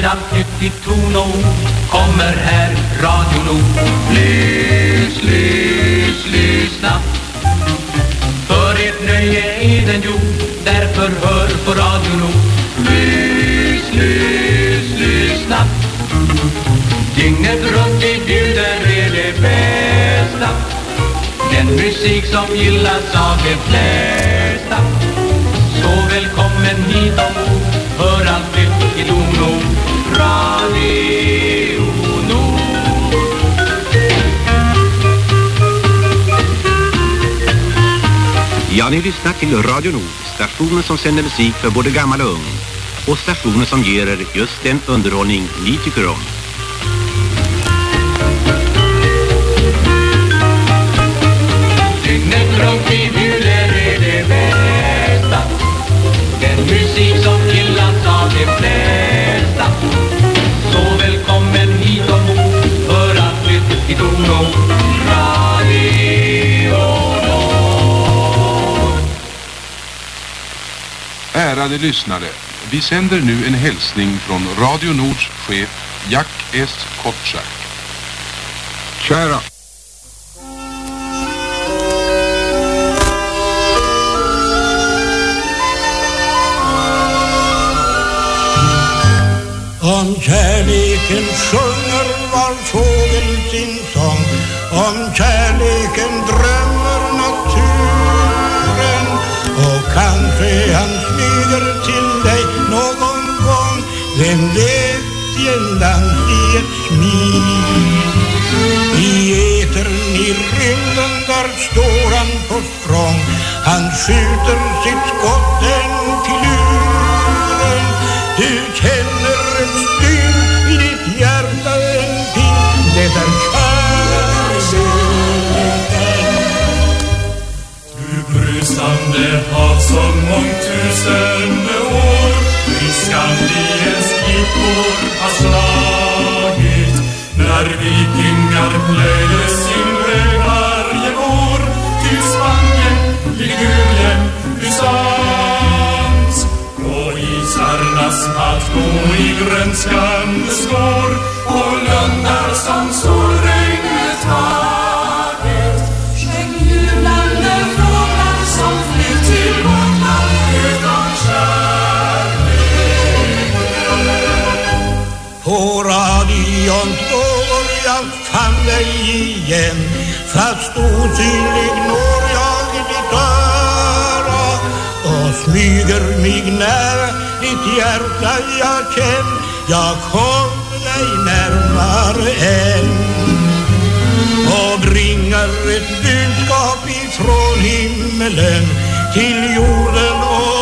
Med allt nytt i ton och ord kommer här Radio Nord. Lys, lys, lyssna. För ert nöje är den gjord, därför hör på Radio Nord. Lys, lys, lyssna. Dygnet runt vi bjuder er det bästa. Den musik som gillas av de flesta. Så välkommen hit ombord, hör allt nytt i Dono. Radio Nord. Ja, ni lyssnar till Radio Nord, stationen som sänder musik för både gammal och ung. Och stationen som ger er just den underhållning ni tycker om. Dygnet runt vi bjuder är det bästa. Den musik som gillas av de flesta. I Nord. Ärade lyssnare, vi sänder nu en hälsning från Radio Nords chef Jack S. Kotschack. Kära. Om kärleken fågel sin sång. Om kärleken drömmer naturen Och kanske han smyger till dig någon gång Vem vet i en dans i ett smil. I etern i rymden där står han på språng. Han skjuter sitt skott Det hav som mångtusende år. Riskandiens klippor har slagit. När vikingar plöjde sin väg varje vår Till Spanien, Ligurien, Bysans Och isarnas hatt gå i grönskande spår Och lundar som solregnet igen Fast osynlig når jag ditt öra. Och smyger mig nära ditt hjärta jag känn Jag kom dig närmare än. Och bringar ett budskap ifrån himmelen Till jorden och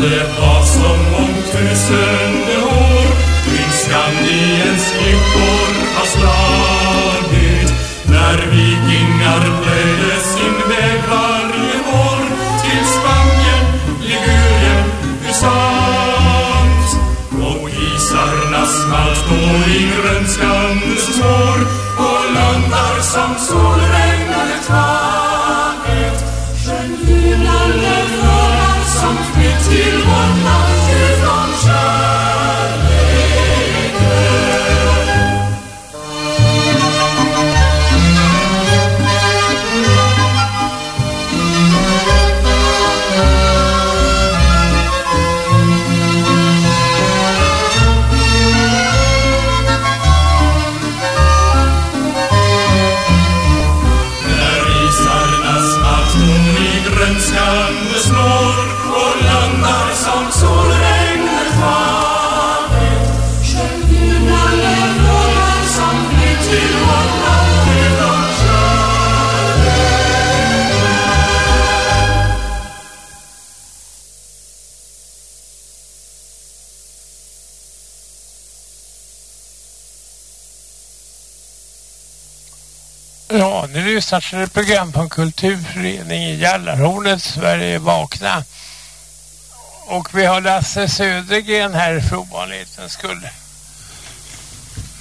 Det var som om tusende år Kring Skandiens klippor har slagit. När vikingar plöjde sin väg varje vår Till Spanien, Ligurien, Bysans Och isarna smalt då i grönskande spår Och landar som lyssnar till ett program på en kulturförening i Jallarhornet, Sverige vakna. Och vi har Lasse Södergren här för ovanlighetens skull.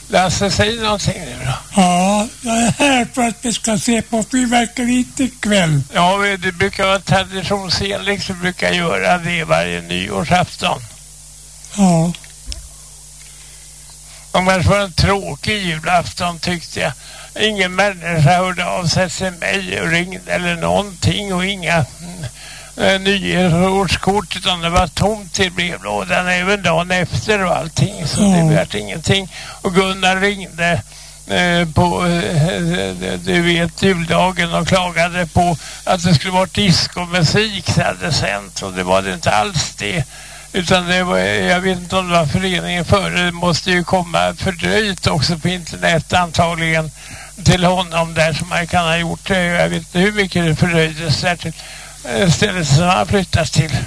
Lasse, säg någonting nu då. Ja, jag är här för att vi ska se på fyrverkeriet ikväll. Ja, det brukar vara traditionsenligt. Vi brukar göra det varje nyårsafton. Ja, Annars var det en tråkig julafton tyckte jag. Ingen människa hörde av sig till mig och ringde eller någonting och inga mm, nyårskort utan det var tomt i brevlådan även dagen efter och allting så det Ja. vart ingenting. Och Gunnar ringde eh, på eh, du vet juldagen och klagade på att det skulle vara diskomusik så hade sänt och det var det inte alls det. Utan det var, jag vet inte om det var föreningen före, det måste ju komma fördröjt också på internet antagligen till honom där som man kan ha gjort det. Jag vet inte hur mycket det fördröjdes där till eh, stället som han flyttas till.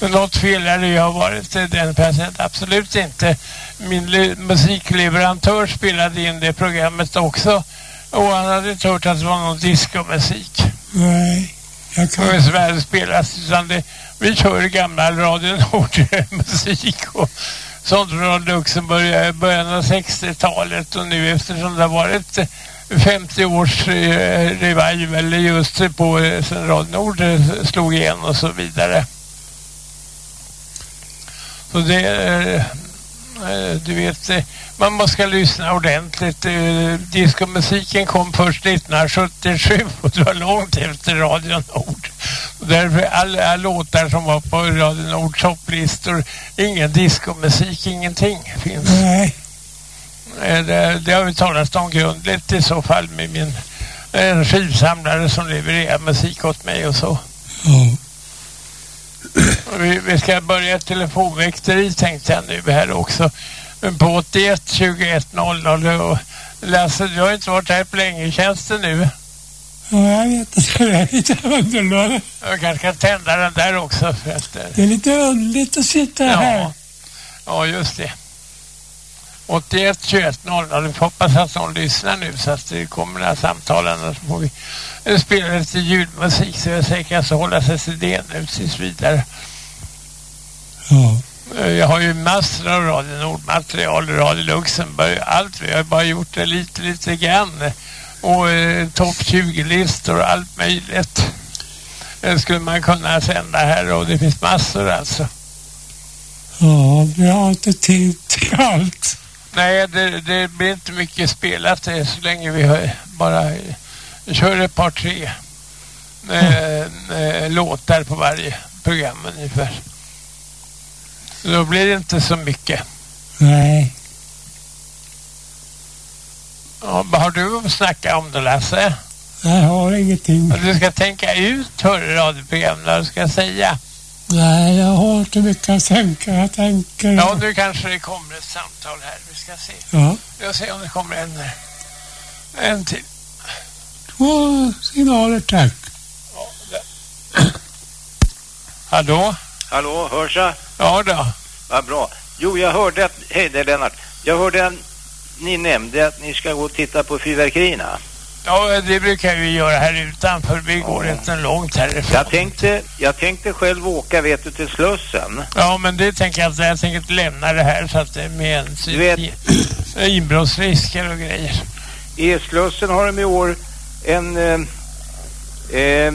Men något fel är det ju har varit eh, den patienten absolut inte. Min musikleverantör spelade in det programmet också och han hade inte hört att det var någon diskomusik nej. Väl spelas utan det, vi kör gammal Radio Nord musik och sånt från Luxemburg i början av 60-talet och nu eftersom det har varit eh, 50 års eh, revival just på eh, sen Radio Nord eh, slog igen och så vidare. Så det är, eh, du vet, eh, man måste lyssna ordentligt. Eh, Diskomusiken kom först 1977 och det var långt efter Radio Nord. Därför alla låtar som var på Radio Nords topplistor, ingen diskomusik, ingenting finns. Nej, Eh, Det, det har vi talat om grundligt i så fall med min en skivsamlare som levererar musik åt mig och så. ja. Vi, vi ska börja telefonväkteri tänkte jag nu här också. På 81 21 00 och Lasse, du har inte varit här på länge. Känns det nu? ja jag vet att det är lite underligt. Jag kanske kan tända den där också. För att, eh, Det är lite underligt att sitta här. ja. ja, just det. 81 21 00. Vi får hoppas att någon lyssnar nu så att det kommer några samtal. Annars får vi eh, spela lite ljudmusik så jag säkert så hålla sig till det nu tills vidare. Ja. Eh, Jag har ju massor av Radio Nord-material, Radio Luxemburg, allt. Vi har bara gjort det lite, lite grann. Och eh, topp 20-listor och allt möjligt. Det skulle man kunna sända här och det finns massor alltså. ja, vi har inte tid till allt. Nej, det, det blir inte mycket spelat det så länge vi har bara eh, kör ett par, tre eh, eh, låtar på varje program ungefär. Då blir det inte så mycket. Nej. Ja, vad har du att snacka om då Lasse? Jag har ingenting. Du ska tänka ut radioprogram vad du ska säga. Nej, jag har inte mycket att tänka. Jag tänker... Ja, nu kanske det kommer ett samtal här. Vi ska se. Ja. Jag ser om det kommer en, en till. Två signaler, tack. Hallå? Hallå, hörs jag? Ja då. Vad bra. Jo, jag hörde att... Hej, det är Lennart. Jag hörde att ni nämnde att ni ska gå och titta på fyrverkerierna. Ja, det brukar vi göra här utanför. Vi går inte långt härifrån. Jag tänkte, jag tänkte själv åka, vet du, till Slussen. Ja, men det tänker jag inte. Jag tänker inte lämna det här så att det är med Du vet- inbrottsrisker och grejer. I Slussen har de i år en, eh,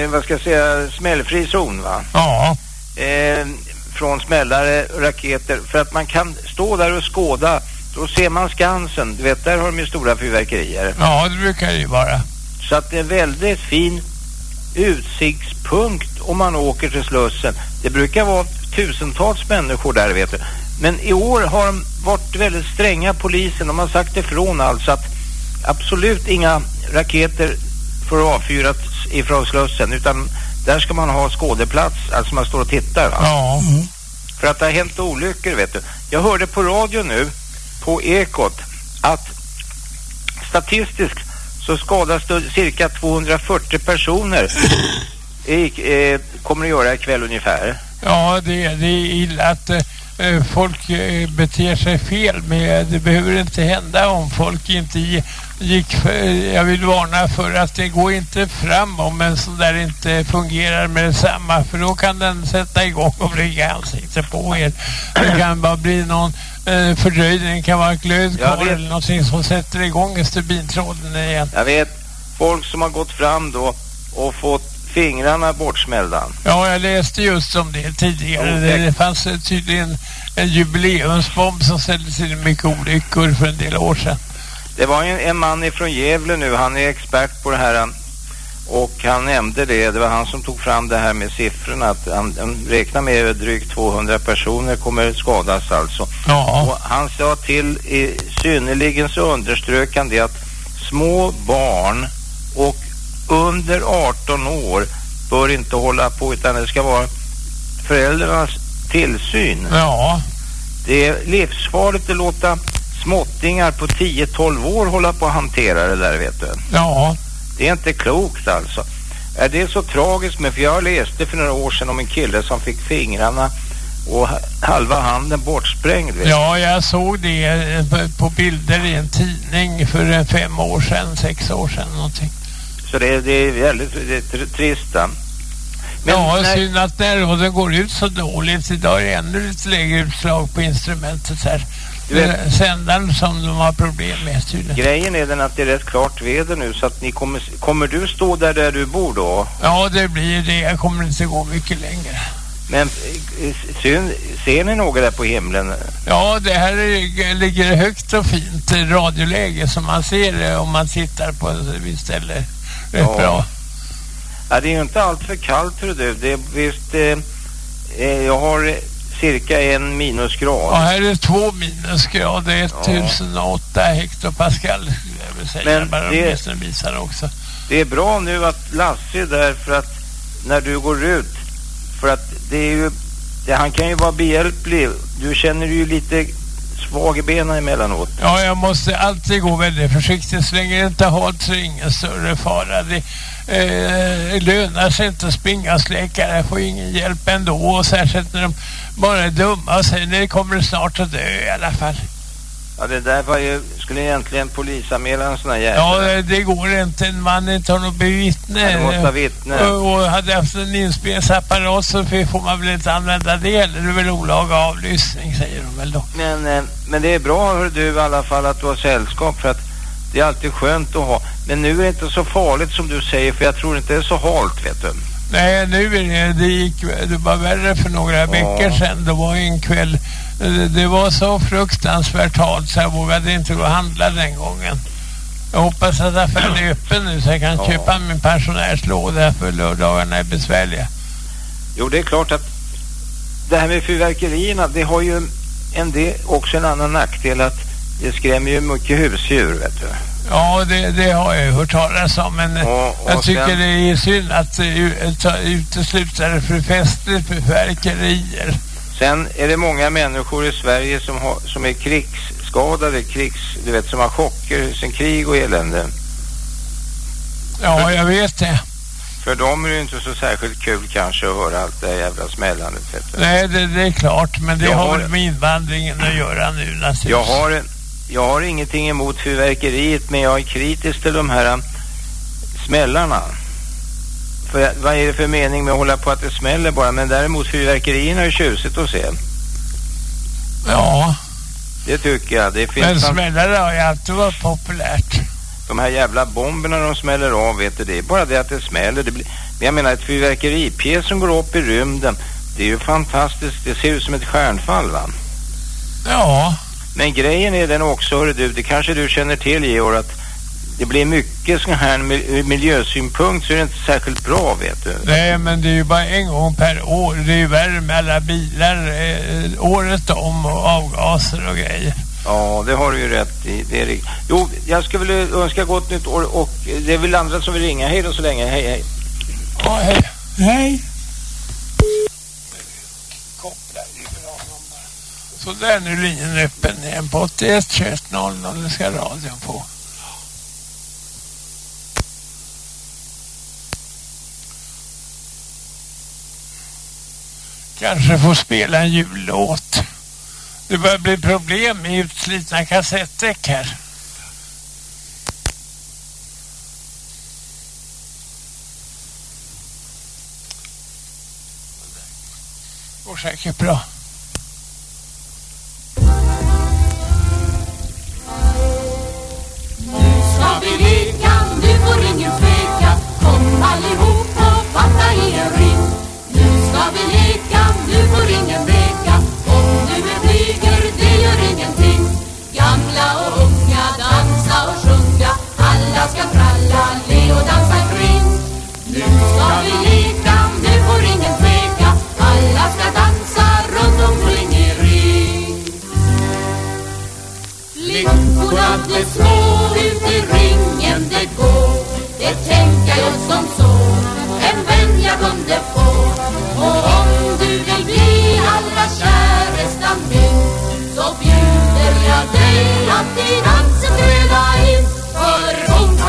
eh, vad ska jag säga, smällfri zon, va? Ja, Eh, från smällare raketer. För att man kan stå där och skåda. Då ser man Skansen. Du vet, där har de ju stora fyrverkerier. ja det brukar det ju vara. Så att det är en väldigt fin utsiktspunkt om man åker till Slussen. Det brukar vara tusentals människor där vet du. Men i år har de varit väldigt stränga polisen. De har sagt ifrån alltså att absolut inga raketer får avfyras ifrån Slussen utan där ska man ha skådeplats, alltså man står och tittar va? Ja, För att det har hänt olyckor vet du. Jag hörde på radio nu, på Ekot, att statistiskt så skadas det cirka 240 personer. I, eh, kommer att göra ikväll ungefär. ja det, det är illa att eh, folk eh, beter sig fel. Men det behöver inte hända om folk inte gi- gick... För, jag vill varna för att det går inte fram om en sån där inte fungerar med detsamma. För då kan den sätta igång och blicka ansiktet på er. Det kan bara bli någon eh, fördröjning. Det kan vara glödkar vet. eller någonting som sätter igång stubintråden igen. Jag vet folk som har gått fram då och fått fingrarna bortsmällda. Ja, jag läste just om det tidigare. Det, det fanns tydligen en jubileumsbomb som ställde till mycket olyckor för en del år sedan. Det var en, en man ifrån Gävle nu, han är expert på det här och han nämnde det, det var han som tog fram det här med siffrorna att han, han räknar med att drygt 200 personer kommer skadas alltså. Ja. Och han sa till i synnerligen så underströk han det att små barn och under 18 år bör inte hålla på utan det ska vara föräldrarnas tillsyn. Ja. Det är livsfarligt att låta småttingar på 10-12 år hålla på att hantera det där vet du. Ja. Det är inte klokt alltså. Är det så tragiskt med, för jag läste för några år sedan om en kille som fick fingrarna och ha- halva handen bortsprängd. Vet. Ja, jag såg det eh, på- på bilder i en tidning för eh, fem år sedan, sex år sedan någonting. Så det, det är väldigt det är tr- trist. Men ja, när- synd att närråden går ut så dåligt. Idag är det ännu lite lägre utslag på instrumentet här. Vet- Eh, Sändaren som de har problem med tydligen. Grejen är den att det är rätt klart väder nu så att ni kommer, kommer du stå där, där du bor då? Ja, det blir det. Jag kommer inte gå mycket längre. Men eh, syn, ser ni något där på himlen? Ja, det här är, ligger högt och fint eh, radioläge som man ser eh, om man tittar på ett visst ställe. Rätt Ja. bra. Ja, det är ju inte allt för kallt för du. Det är visst, eh, eh, jag har cirka en minusgrad. Ja, här är två minusgrader, 1008 hektopascal skulle jag vilja säga. Men det- visar också. Det är bra nu att Lasse är där för att när du går ut, för att det är ju, det, han kan ju vara behjälplig. Du känner ju lite svag i benen emellanåt. Ja, jag måste alltid gå väldigt försiktigt. Så länge det inte har halt så är det ingen större fara. Det eh, lönar sig inte att springa hos läkare. Jag får ingen hjälp ändå. Och särskilt när de bara är dumma och säger nej, kommer du snart att dö i alla fall. Ja, det där var ju, skulle egentligen polisanmäla en sån här jävel. Ja, det- det går inte. En man inte har något bevittne. Ja, du måste ha vittne. Och, och hade haft en inspelningsapparat så får man väl inte använda det. Eller det är väl olaga avlyssning, säger de väl då. Men, eh, men det är bra hör du i alla fall att du har sällskap för att det är alltid skönt att ha. Men nu är det inte så farligt som du säger för jag tror inte det är så halt vet du. Nej, nu är det, det gick, det var värre för några veckor sedan. Det var en kväll, det, det var så fruktansvärt halt så jag vågade inte gå och handla den gången. Jag hoppas att affären är öppen nu så jag kan Ja. köpa min pensionärslåda för lördagarna är besvärliga. Jo, det är klart att det här med fyrverkerierna, det har ju en del, också en annan nackdel att det skrämmer ju mycket husdjur, vet du. Ja, det, det har jag ju hört talas om, men eh, Och- och jag tycker sen- det är synd att ta, utesluta det för festligt fyrverkerier. Sen är det många människor i Sverige som, har, som är krigsskadade, krigs, du vet, som har chocker sen krig och elände. Ja, jag vet det. För dem är det inte så särskilt kul kanske att höra allt det här jävla smällandet. Nej, det, det är klart, men det Jag har med invandringen att göra nu naturligtvis. Jag har, jag har ingenting emot fyrverkeriet men jag är kritisk till de här äh, smällarna. För vad är det för mening med att hålla på att det smäller bara? Men däremot fyrverkerierna är ju tjusigt att se. Ja, Det tycker jag. Det finns men smällare har ju alltid varit populärt. de här jävla bomberna de smäller av, vet du. Det är bara det att det smäller. Det blir, men jag menar ett fyrverkeripjäs som går upp i rymden. Det är ju fantastiskt. Det ser ut som ett stjärnfall va? Ja, Men grejen är den också, hörru du, det kanske du känner till Georg, att det blir mycket sån här miljösynpunkt så är det inte särskilt bra vet du. nej men det är ju bara en gång per år. Det är ju värre med alla bilar eh, året om och avgaser och grejer. Ja, det har du ju rätt i. Det är rikt- Jo, jag skulle vilja önska gott nytt år och det är väl andra som vill ringa. Hej då så länge. Hej, hej. Ja, hej. Hej. Koppla över honom bara. Så där nu är linjen öppen igen på 81 21 00. Det ska radion på. kanske får spela en jullåt. Det börjar bli problem med utslitna kassettdäck här. går säkert bra. Nu ska vi leka, nu får ingen tveka. Kom allihop och fatta i en er ingen vecka. Om du är flyger, det gör ingenting. Gamla och unga, dansa och sjunga. Alla ska tralla, le och dansa kring. Nu ska vi leka, nu får ingen tveka. Alla ska dansa runt omkring i ring. Flickorna blir små ut i ringen det går. Det tänker jag som så. En vän jag kunde få. Och mig bli allra käresta min. Så bjuder jag dig att i dansen träda in För gång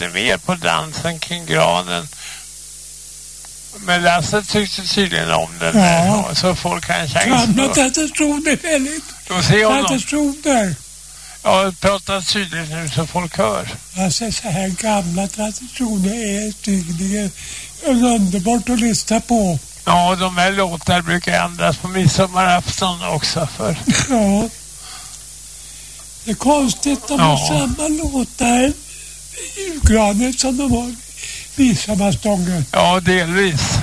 lite mer på dansen kring granen. Men Lasse tyckte tydligen om den Ja. där. Så folk har en chans. Gamla traditioner, väldigt. Då ser jag honom. Traditioner. Ja, prata tydligt nu så folk hör. Alltså så här gamla traditioner är tydligen underbart att lyssna på. Ja, de här låtarna brukar ändras på midsommarafton också för. Ja. Det är konstigt de har Ja. samma låtar julgranen som de har. Midsommarstången. Ja, delvis.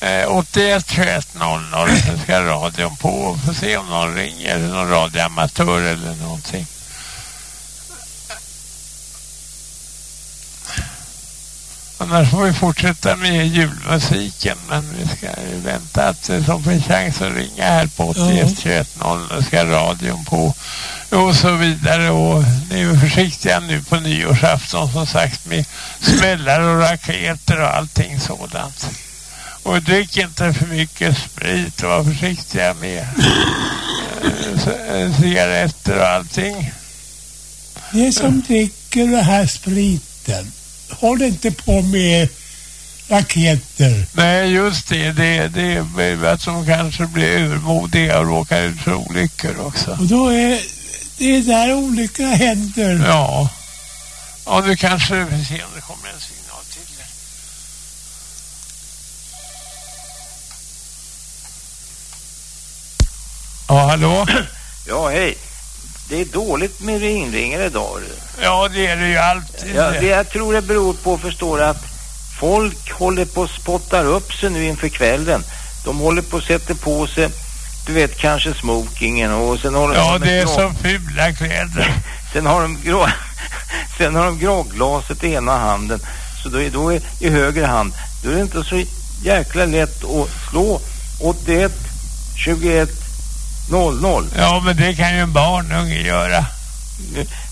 Eh, 81 21 00 så ska radion på. Och få se om någon ringer, någon radioamatör eller någonting. Annars får vi fortsätta med julmusiken. Men vi ska ju vänta att de får en chans att ringa här på 81 21 00 ska radion på och så vidare och ni är försiktiga nu på nyårsafton som sagt med smällar och raketer och allting sådant. Och drick inte för mycket sprit och var försiktiga med eh, cigaretter och allting. Det som dricker den här spriten, håll inte på med raketer. Nej, just det. Det, det är att de kanske blir övermodiga och råkar ut för olyckor också. Och då är det är där olyckorna händer. Ja. Ja, du kanske vi får se om det kommer en signal till. Ja, hallå? Ja, hej. Det är dåligt med ringringare idag. Ja, det är det ju alltid. Ja, det jag tror det beror på, förstår att folk håller på och spottar upp sig nu inför kvällen. De håller på att sätta på sig, du vet, kanske smokingen och sen Ja, de det är grogg- så fula kläder. Sen har de, grå, sen har de grogglaset i ena handen. Så då är, då är i höger hand, då är det inte så jäkla lätt att slå 81 21 00. Ja, men det kan ju en barnunge göra.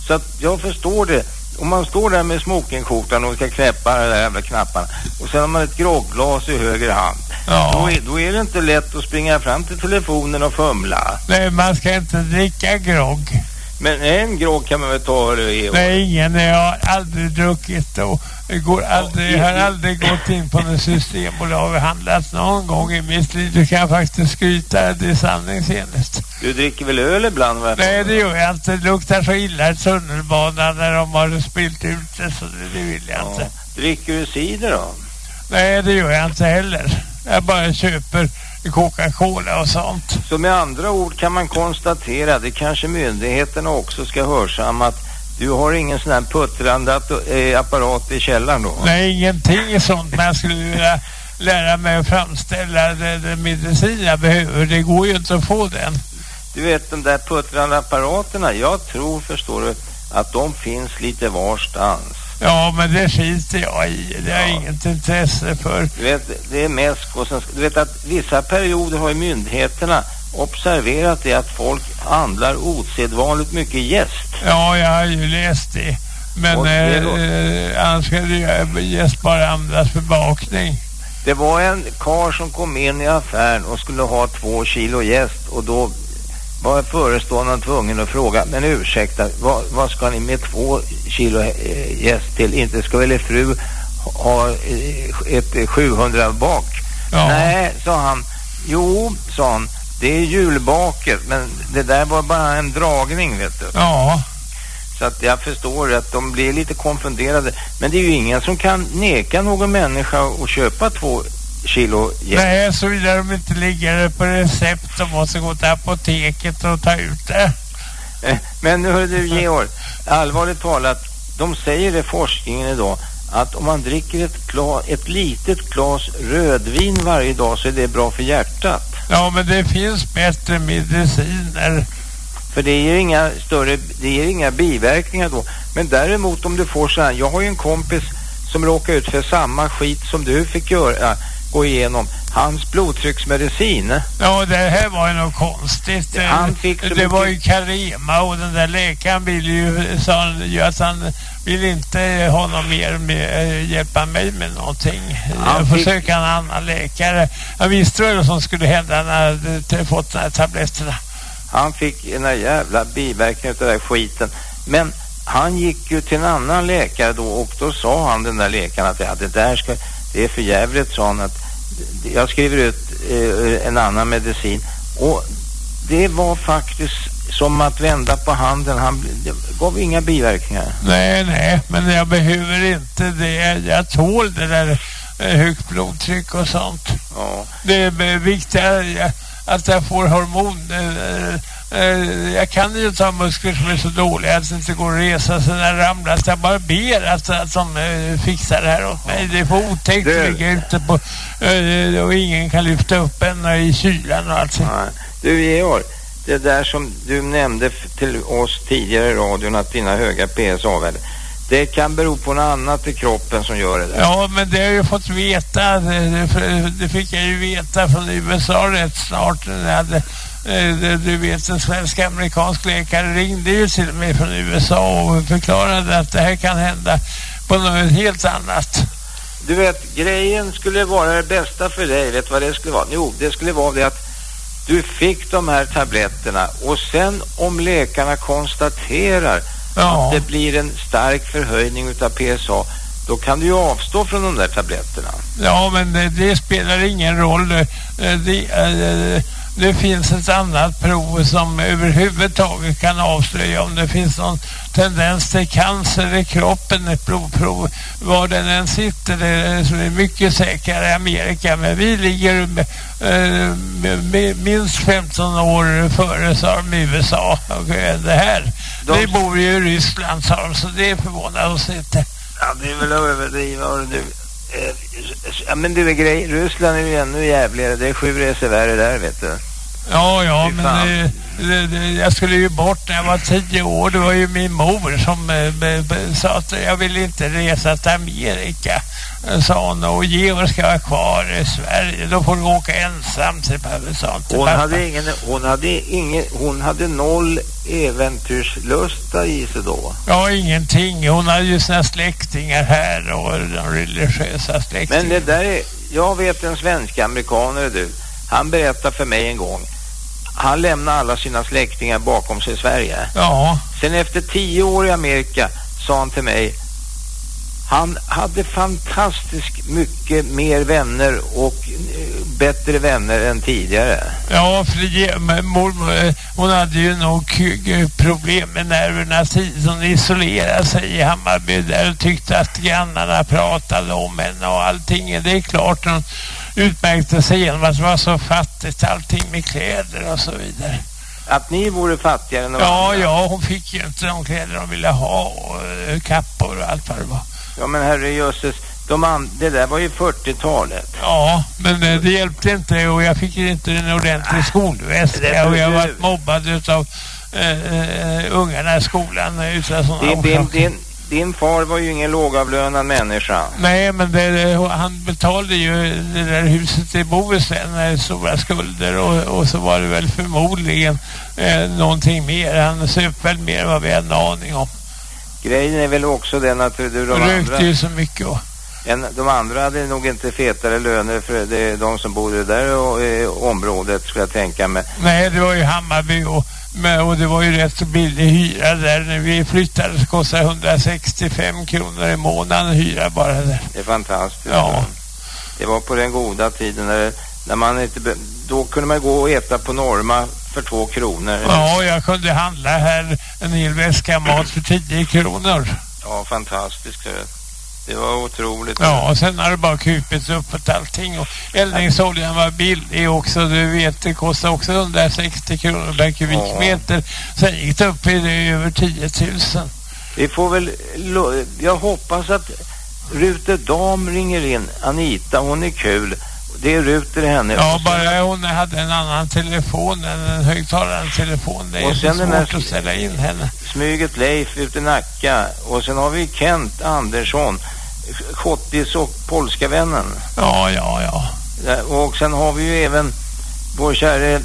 Så att jag förstår det. Om man står där med smokingskjortan och ska knäppa de där jävla knapparna och sen har man ett grogglas i höger hand. Ja. Då, är, då är det inte lätt att springa fram till telefonen och fumla. Nej, man ska inte dricka grogg. Men en grogg kan man väl ta det är. Nej, ingen. Jag har aldrig druckit och det går aldrig, jag har aldrig gått in på något systembolag och handlat någon gång i mitt liv. Det kan faktiskt skryta, det är sanningsenligt. Du dricker väl öl ibland? Va? Nej, det gör jag inte. Det luktar så illa i tunnelbanan när de har spilt ut det, så det, det vill jag inte. Dricker du cider då? Nej, det gör jag inte heller. Jag bara köper Coca-Cola och sånt. Så med andra ord kan man konstatera, det kanske myndigheterna också ska hörsamma att du har ingen sån här puttrande eh, apparat i källaren då? Nej, ingenting sånt. Men jag skulle vilja lära mig att framställa den medicin jag behöver. Det går ju inte att få den. Du vet de där puttrande apparaterna, jag tror förstår du att de finns lite varstans. Ja, men det skiter jag i. Det har jag inget intresse för. Du vet, det är mäsk och sen, du vet att vissa perioder har ju myndigheterna observerat det att folk handlar osedvanligt mycket gäst. Ja, jag har ju läst det. Men det eh, eh, annars ska det ju just bara användas för bakning. Det var en kar som kom in i affären och skulle ha två kilo gäst och då var föreståndaren tvungen att fråga, men ursäkta, vad, vad ska ni med två kilo eh, gäst till? Inte ska väl er fru ha eh, ett eh, 700 bak? Ja. Nej, sa han. Jo, sa han, det är julbaket, men det där var bara en dragning, vet du. Ja, Så Så att jag förstår att de blir lite konfunderade. Men det är ju ingen som kan neka någon människa att köpa två kilo hjälp. Nej, såvida de inte ligger det på recept så måste gå till apoteket och ta ut det. Eh, Men nu hör du Georg, allvarligt talat, de säger i forskningen idag att om man dricker ett, glas, ett litet glas rödvin varje dag så är det bra för hjärtat. Ja, men det finns bättre mediciner. För det ger inga större, det ger inga biverkningar då. Men däremot om du får så här, jag har ju en kompis som råkade ut för samma skit som du fick göra, gå igenom. Hans blodtrycksmedicin. Ja, det här var ju något konstigt. Han fick det mycket- var ju Karema och den där läkaren ville ju, sa han ju att han vill inte ha någon mer med, eh, hjälpa mig med någonting. Han Jag fick- söka en annan läkare. Jag visste vad som skulle hända när jag fått de här tabletterna. Han fick en jävla biverkning av den där skiten. Men han gick ju till en annan läkare då och då sa han den där läkaren att ja, det där ska, det är för jävligt sa han att jag skriver ut eh, en annan medicin och det var faktiskt som att vända på handen. Han gav inga biverkningar. Nej, nej, men jag behöver inte det. Jag tål det där eh, högt blodtryck och sånt. Ja. Det är är att jag får hormon. Eh, Jag kan ju ta muskler som är så dåliga att det inte går att resa sig när jag ramlar. Så jag bara ber att, att de eh, fixar det här åt mig. Det är för otäckt att ligga ute på eh, och ingen kan lyfta upp en eh, i kylan och allt sånt. Du Georg, det där som du nämnde till oss tidigare i radion att dina höga PSA-värden. Det kan bero på något annat i kroppen som gör det där. Ja, men det har jag ju fått veta. Det, det, det fick jag ju veta från USA rätt snart. När jag hade, du vet, en svensk-amerikansk läkare ringde ju till mig från USA och förklarade att det här kan hända på något helt annat. Du vet, grejen skulle vara det bästa för dig. Vet vad det skulle vara? Jo, det skulle vara det att du fick de här tabletterna och sen om läkarna konstaterar Ja. att det blir en stark förhöjning utav PSA, då kan du ju avstå från de där tabletterna. Ja, men det, det spelar ingen roll. Det, det, eh, det finns ett annat prov som överhuvudtaget kan avslöja om det finns någon tendens till cancer i kroppen. Ett blodprov, var den än sitter, det är, så det är mycket säkrare i Amerika. Men vi ligger eh, minst 15 år före sa de i USA. Och eh, det här, De- vi bor ju i Ryssland sa de, så det förvånar oss inte. Ja, det är väl att överdriva. Eh, Ja, men du är grej, Ryssland är ju ännu jävligare. Det är sju resor värre där, vet du. Ja, ja, men fan. det, det, det, jag skulle ju bort när jag var tio år. Det var ju min mor som eh, sa att jag vill inte resa till Amerika. Eh, Sa hon, och Georg ska vara kvar i Sverige. Då får du åka ensam till pappa. sa hon till Hon pappa. hade, ingen, hon, hade ingen, hon hade noll äventyrslusta i sig då. Ja, ingenting. Hon hade ju sina släktingar här och de religiösa släktingarna. Men det där är, jag vet en svensk amerikaner du. Han berättade för mig en gång. Han lämnade alla sina släktingar bakom sig i Sverige. Ja, Sen efter tio år i Amerika sa han till mig han hade fantastiskt mycket mer vänner och eh, bättre vänner än tidigare. ja men mormor, eh, hon hade ju nog k- problem med nerverna. Hon isolerade sig i Hammarby där och tyckte att grannarna pratade om henne och allting. Det är klart hon utmärkte sig genom att det var så fattigt allting med kläder och så vidare. Att ni vore fattigare än Ja, andra. ja, hon fick ju inte de kläder de ville ha och eh, kappor och allt vad det var. Ja men herrejösses, de det där var ju 40-talet. Ja, men eh, det hjälpte inte och jag fick inte en ordentlig det skolväska och jag var mobbad utav eh, eh, ungarna i skolan eh, utan sådana Din, din, din, far var ju ingen lågavlönad människa. Nej, men det, han betalade ju det där huset i Bohuslän stora skulder och, och så var det väl förmodligen eh, någonting mer. Han söp väl mer än vad vi hade en aning om. Grejen är väl också den att du, de rökte andra, ju så mycket och, en, de andra hade nog inte fetare löner för det de som bor i det där och, eh, området skulle jag tänka mig. Nej, det var ju Hammarby och, och det var ju rätt så billig hyra där. När vi flyttade så kostade 165 kronor i månaden hyra bara där. Det är fantastiskt. Ja. Det var på den goda tiden när, när man inte... Då kunde man gå och äta på Norma för två kronor. Ja, jag kunde handla här en hel väska mat för 10 kronor. Ja, fantastiskt. det. Var otroligt. Ja, och sen har det bara kupits uppåt allting. Och eldningsoljan var billig också. Du vet, det kostar också 160 kronor per kubikmeter. Sen gick det upp i över 10 000. Vi får väl... Jag hoppas att Rute Dam ringer in. Anita, hon är kul. Det är Rute henne. Ja, bara hon hade en annan telefon än en högtalartelefon. Det är Och sen den svårt att ställa in henne. Smyget Leif ute i Nacka. Och sen har vi Kent Andersson. Schottis och polska vännen. Ja, ja, ja. Och sen har vi ju även vår käre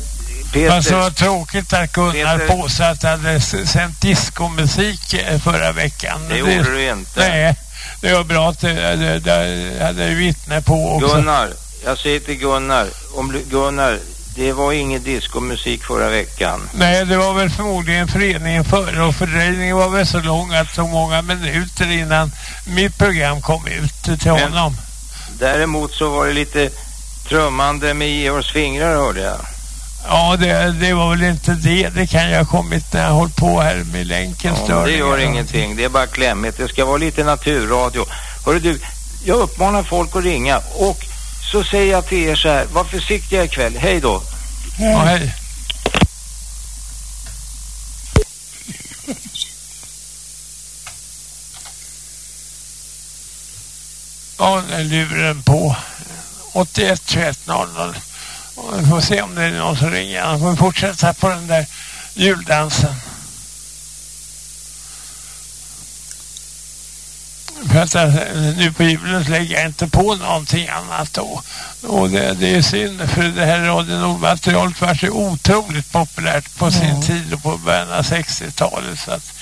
Peter. Alltså vad tråkigt att Gunnar Peter- påstod att han hade sänt diskomusik eh, förra veckan. Det gjorde du inte. Nej, det var bra att det, det, det hade vittne på också. Gunnar, jag säger till Gunnar. Om Gunnar, det var ingen diskomusik förra veckan. Nej, det var väl förmodligen föreningen före och fördröjningen var väl så lång att tog många minuter innan mitt program kom ut till Men- honom. Däremot så var det lite trummande med Georgs fingrar hörde jag. Ja, det, det var väl inte det. Det kan ju ha kommit när jag hållit på här med länken Ja, det gör ingenting. Det är bara klämmigt. Det ska vara lite naturradio. Hörru du, jag uppmanar folk att ringa och så säger jag till er så här, var försiktiga ikväll. Hej då. Ja, hej. Ja, nu är luren på 81 21 00. Och vi får se om det är någon som ringer. Annars får fortsätta på den där juldansen. För att nu på julen så lägger jag inte på någonting annat då. Och det, det är synd för det här Radio Nord-materialet var så otroligt populärt på sin tid och på början av 60-talet. Så att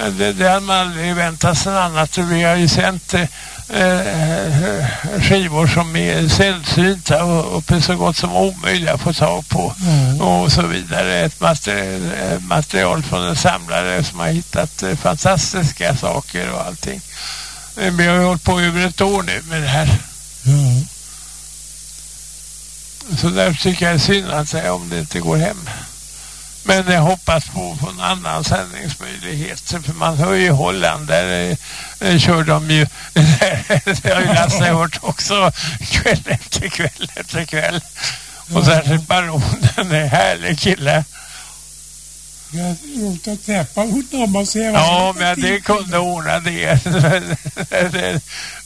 eh, det, det hade man aldrig väntat sig annat. Och Vi har ju sänt eh, eh, skivor som är sällsynta och, och så gott som omöjliga att få tag på och så vidare. Ett material, eh, material från en samlare som har hittat eh, fantastiska saker och allting. Eh, Vi har ju hållit på över ett år nu med det här. Så därför tycker jag det är synd att säga om det inte går hem. Men jag hoppas på, på en annan sändningsmöjlighet. För man hör ju i Holland, där eh, eh, kör de ju, det har ju Lasse hört också, kväll efter kväll efter kväll. Och särskilt baronen är härlig kille. Jag att träffa honom och se vad Ja, men det kunde ordna det.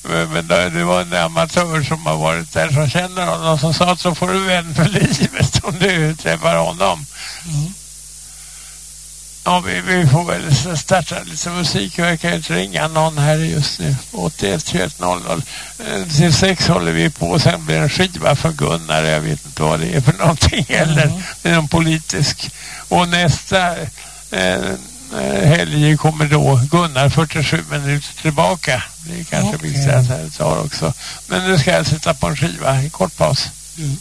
Men det, var en amatör som har varit där som känner honom som sa att så får du vän för livet om du träffar honom. Ja, vi, vi får väl starta lite musik. Jag kan ju inte ringa någon här just nu. 81 21 00. Eh, Till sex håller vi på och sen blir det en skiva för Gunnar. Jag vet inte vad det är för någonting heller. Det är någon politisk. Och nästa eh, eh, helg kommer då Gunnar 47 minuter tillbaka. Det kanske okay. det tar också. Men nu ska jag sätta på en skiva i kort paus. En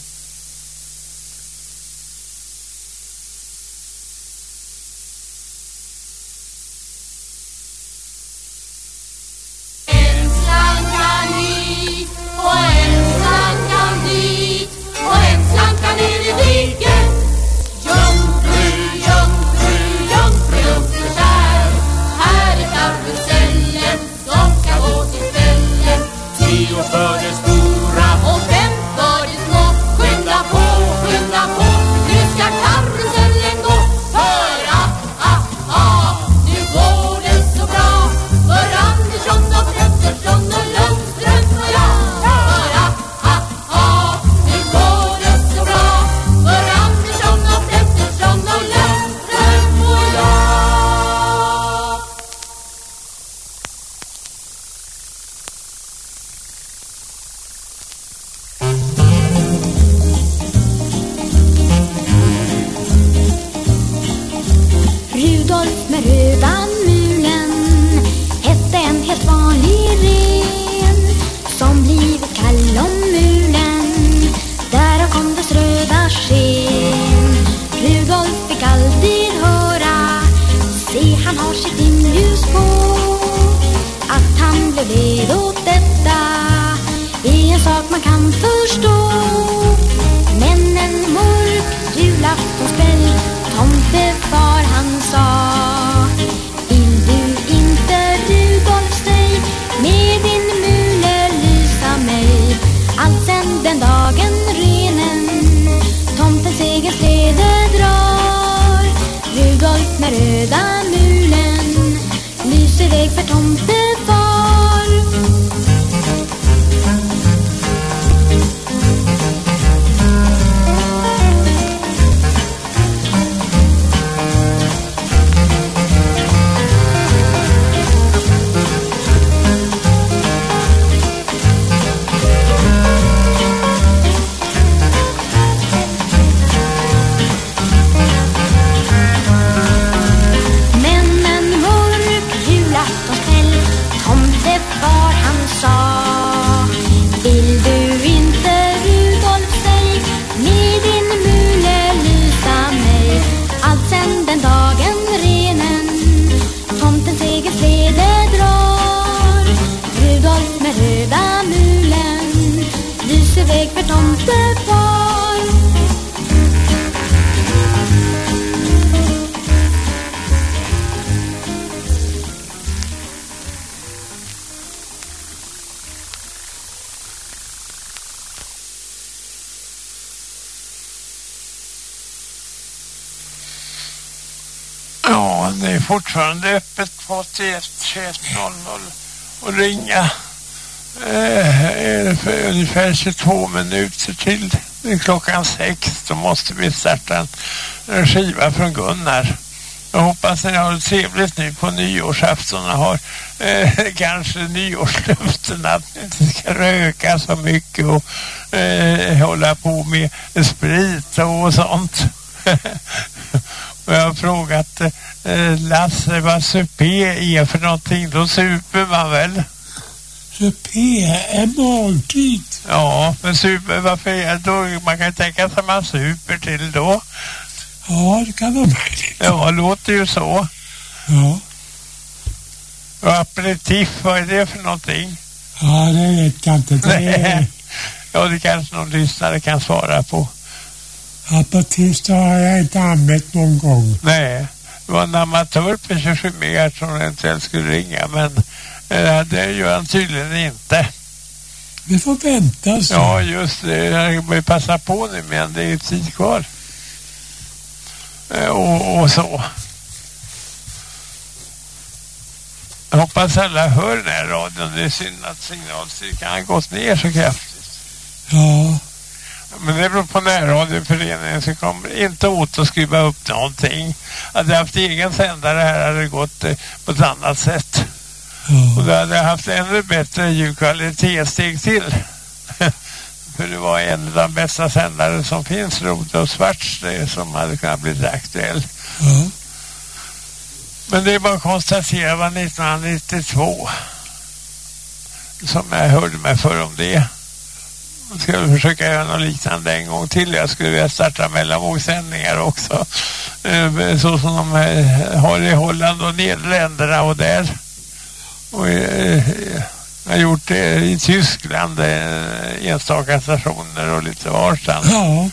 fortfarande öppet på 81 21.00 och ringa eh, för ungefär 22 minuter till klockan sex. Då måste vi starta en, en skiva från Gunnar. Jag hoppas att ni har det trevligt nu på nyårsafton och har eh, kanske nyårslöften att ni inte ska röka så mycket och eh, hålla på med sprit och sånt. och jag har frågat eh, Lasse vad supé är för någonting. Då super man väl? Supé är måltid. Ja, men super, varför är det då? Man kan ju tänka sig man super till då. Ja, det kan vara möjligt. Ja, låter ju så. Ja. Och aperitif, vad är det för någonting? Ja, det vet jag inte. Det är, ja, det kanske någon lyssnare kan svara på. Apatist har jag inte använt någon gång. Nej, det var en amatör på 27 MHz som eventuellt skulle ringa, men eh, det gör han tydligen inte. Vi får vänta så. Ja, just det. Jag vill passa på nu, men det är tid kvar. Eh, Och, och så. Jag hoppas alla hör den här radion. Det är synd att signalstyrkan har gått ner så kraftigt. Ja. Men det beror på närradioföreningen så kommer inte åt att skriva upp någonting. Hade jag haft egen sändare här hade det gått eh, på ett annat sätt. Och då hade jag haft ännu bättre ljudkvalitet steg till. För det var en av de bästa sändare som finns, Rode och Svarts, det, som hade kunnat bli aktuell. Ja. Men det är bara att konstatera var 1992 som jag hörde mig för om det. Ska försöka göra något liknande en gång till. Jag skulle vilja starta mellanvågssändningar också. Eh, Så som de eh, har i Holland och Nederländerna och där. Och eh, jag har gjort det i Tyskland, eh, enstaka stationer och lite varstans. Ja.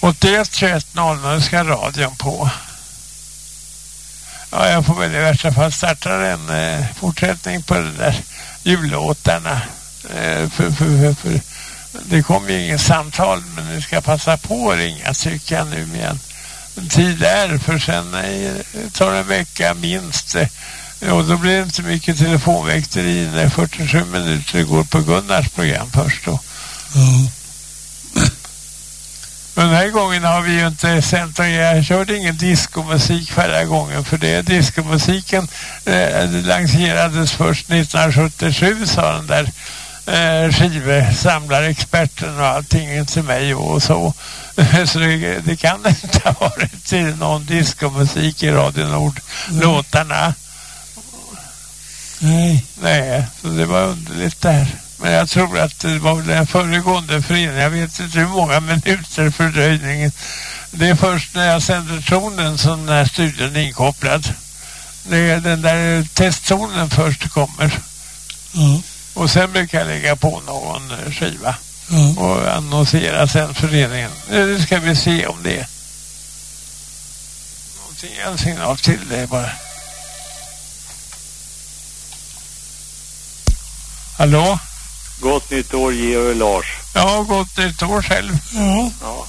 81 21 00 ska radion på. Ja, jag får väl i värsta fall starta en eh, fortsättning på de där jullåtarna. Eh, för, för, för, det kommer ju ingen samtal, men ni ska passa på att ringa tycker jag nu med en, en tid där. För sen tar det en vecka minst. Eh, och då blir det inte mycket telefonväkteri när 47 minuter går på Gunnars program först då. Ja. Men den här gången har vi ju inte sänt och jag körde ingen diskomusik förra gången för det diskomusiken eh, lanserades först 1977 sa den där eh, skivsamlarexperten och allting till mig och så. så det, det kan inte ha varit till någon diskomusik i Radio Nord låtarna. Nej. Nej, så det var underligt där. Men jag tror att det var den föregående föreningen. Jag vet inte hur många minuter fördröjningen. Det är först när jag sänder tonen som den här studion är inkopplad. Det är den där testtonen först kommer. Ja. Och sen brukar jag lägga på någon eh, skiva. Ja. Och annonsera sen föreningen. Nu ska vi se om det är någonting, en signal till det bara. Hallå? Gott nytt år Georg och Lars. Ja, gott nytt år själv. Ja. Ja.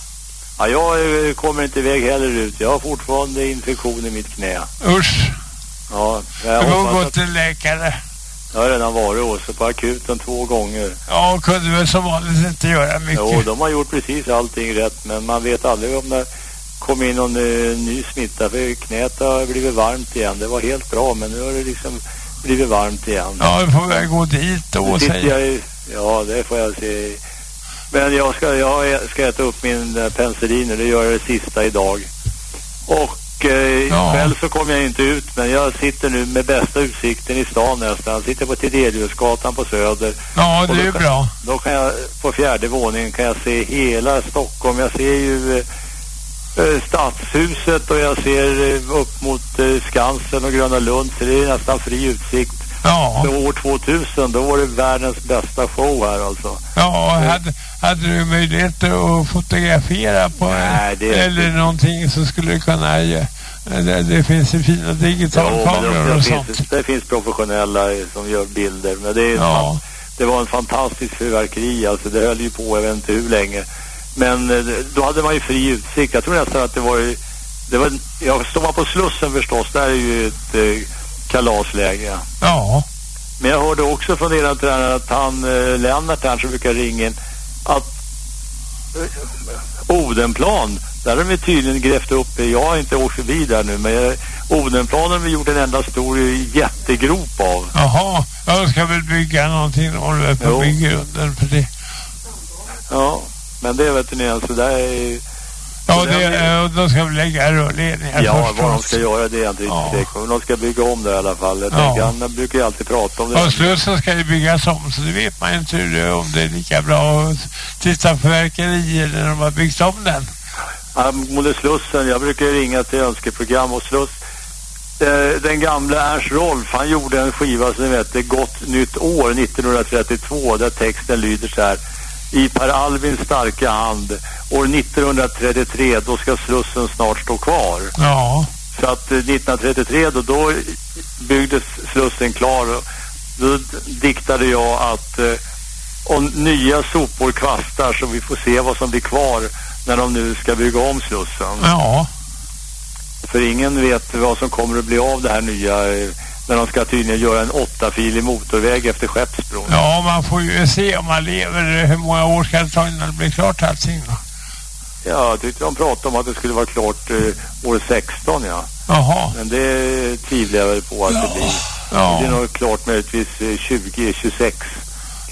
Ja, jag eh, kommer inte iväg heller ut. Jag har fortfarande infektion i mitt knä. Usch. Ja, jag har gått till läkare. Jag har redan varit hos på akuten två gånger. Ja, och kunde väl som vanligt inte göra mycket. Jo, de har gjort precis allting rätt, men man vet aldrig om det kommer in någon eh, ny smitta, för knät har blivit varmt igen. Det var helt bra, men nu har det liksom blivit varmt igen. Ja, vi får väl gå dit då säga. jag ja, det får jag se. Men jag ska, jag ska äta upp min eh, penicillin och det gör jag det sista idag. Och eh, själv så kommer jag inte ut, men jag sitter nu med bästa utsikten i stan nästan. Jag sitter på Tideliusgatan på Söder. Ja, det är kan- bra. Då kan jag, på fjärde våningen kan jag se hela Stockholm. Jag ser ju eh, Stadshuset och jag ser eh, upp mot eh, Skansen och Gröna Lund. Så det är nästan fri utsikt. Ja. Så år 2000, då var det världens bästa show här alltså. Ja, hade, hade du möjlighet att fotografera på Nej, det eller någonting så skulle du kunna det, det finns ju fina digitalkameror det, och sånt. finns, det finns professionella som gör bilder. Men det, är Ja. det var en fantastisk fyrverkeri. Alltså det höll ju på, jag vet inte hur länge. Men eh, då hade man ju fri utsikt. Jag tror nästan att det var ju... Det var, jag står man på Slussen förstås, där är ju ett eh, kalasläge. Ja. Men jag hörde också från era tränare att han, eh, Lennart här som brukar ringa in, att eh, Odenplan, där har de tydligen grävt upp, jag har inte åkt förbi där nu, men eh, Odenplan har de gjort en enda stor jättegrop av. Jaha, jag ska väl bygga någonting då på Jo. byggrunden för det. Ja, men det vet ni alltså, där är... Ja, det, blir- eh, då ska lägga rörledningar Ja, först. vad de ska göra det är inte riktigt säker på. Men de ska bygga om det i alla fall. Ja. han brukar ju alltid prata om det. Ja, Slussen ska ju byggas om så det vet man ju inte hur det, om det är lika bra att titta på verkerier när de har byggt om den. Angående Slussen, jag brukar ringa till önskeprogram och Sluss. Eh, den gamla Ernst Rolf, han gjorde en skiva som heter Gott nytt år 1932 där texten lyder så här. I Per Albins starka hand år 1933 då ska Slussen snart stå kvar. Ja. Så att eh, 1933 då, då byggdes Slussen klar då diktade jag att eh, om nya sopor kvastar så vi får se vad som blir kvar när de nu ska bygga om Slussen. Ja. För ingen vet vad som kommer att bli av det här nya eh, när de ska tydligen göra en åttafilig motorväg efter Skeppsbron. Ja, man får ju se om man lever hur många år ska det ta innan det blir klart allting då. Ja, jag tyckte de pratade om att det skulle vara klart eh, år 16, ja. Jaha. Men det tvivlar jag väl på att det blir. Ja. Det blir nog klart möjligtvis eh, 20, 26.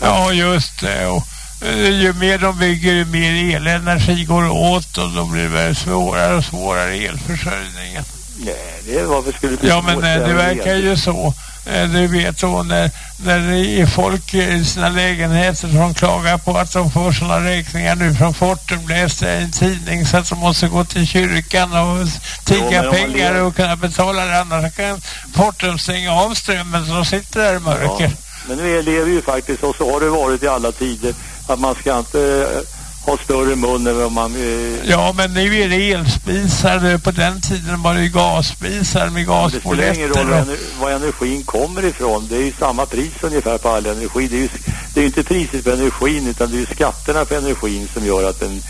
Ja, just det. Och, eh, ju mer de bygger, ju mer elenergi går åt och då blir det väl svårare och svårare elförsörjningen. Nej, det är varför skulle det bli Ja, men eh, det där verkar ju så. Eh, Du vet då när, när det är folk i sina lägenheter som klagar på att de får sådana räkningar nu från Fortum läste jag i en tidning så att de måste gå till kyrkan och Jo, tigga pengar och kunna betala det annars kan Fortum stänga av strömmen så de sitter där i mörker. Ja, men nu lever ju faktiskt och så har det varit i alla tider att man ska inte eh, ha större mun än vad man... Eh, Ja, men nu är det elspisar. På den tiden var det ju gasspisar med det spelar ingen roll gaspoletter. och- var energin kommer ifrån. Det är ju samma pris ungefär på all energi. Det är ju det är inte priset på energin utan det är ju skatterna på energin som gör att den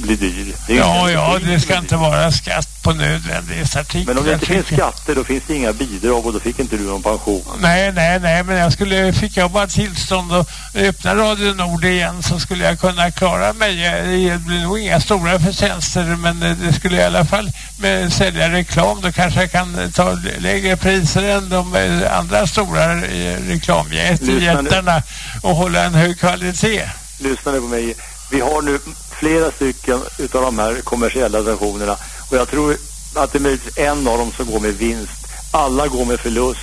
blir dyr. Ja, ja, det ska inte vara skatt på nödvändighetsartiklar. Men om det inte finns skatter då finns det inga bidrag och då fick inte du någon pension. Nej, nej, nej, men jag skulle, fick jag bara tillstånd att öppna Radio Nord igen så skulle jag kunna klara mig. Det blir nog inga stora förtjänster men det skulle i alla fall med sälja reklam då kanske jag kan ta lägre priser än de eh, andra stora eh, reklamjättarna och hålla en hög kvalitet. Lyssna nu på mig. Vi har nu flera stycken utav de här kommersiella stationerna och jag tror att det är möjligtvis en av dem som går med vinst. Alla går med förlust.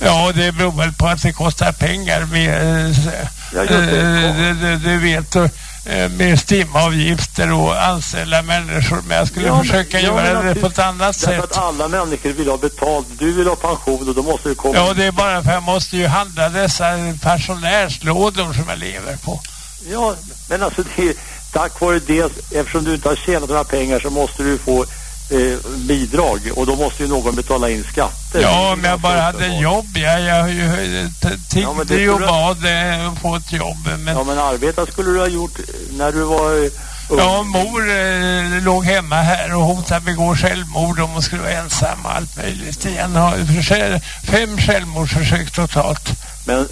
Ja, det beror väl på att det kostar pengar med, eh, Ja, eh, du, vet, eh, med stimavgifter och anställa människor. Men jag skulle Ja, försöka ja, göra det på ett annat Därför sätt. att alla människor vill ha betalt. Du vill ha pension och då måste du komma... Ja, det är bara för jag måste ju handla dessa pensionärslådor som jag lever på. Ja, men alltså det är, tack vare det, eftersom du inte har tjänat några pengar så måste du få eh, bidrag och då måste ju någon betala in skatter. Ja, om jag bara hade jobb. Jag, jag ju eh, t- Ja, men det tiggde och bad eh, och få ett jobb. Men Ja, men arbeta skulle du ha gjort när du var Ja, mor eh, låg hemma här och hotade begå självmord om hon skulle vara ensam och allt möjligt. Igen har fem självmordsförsök totalt. Men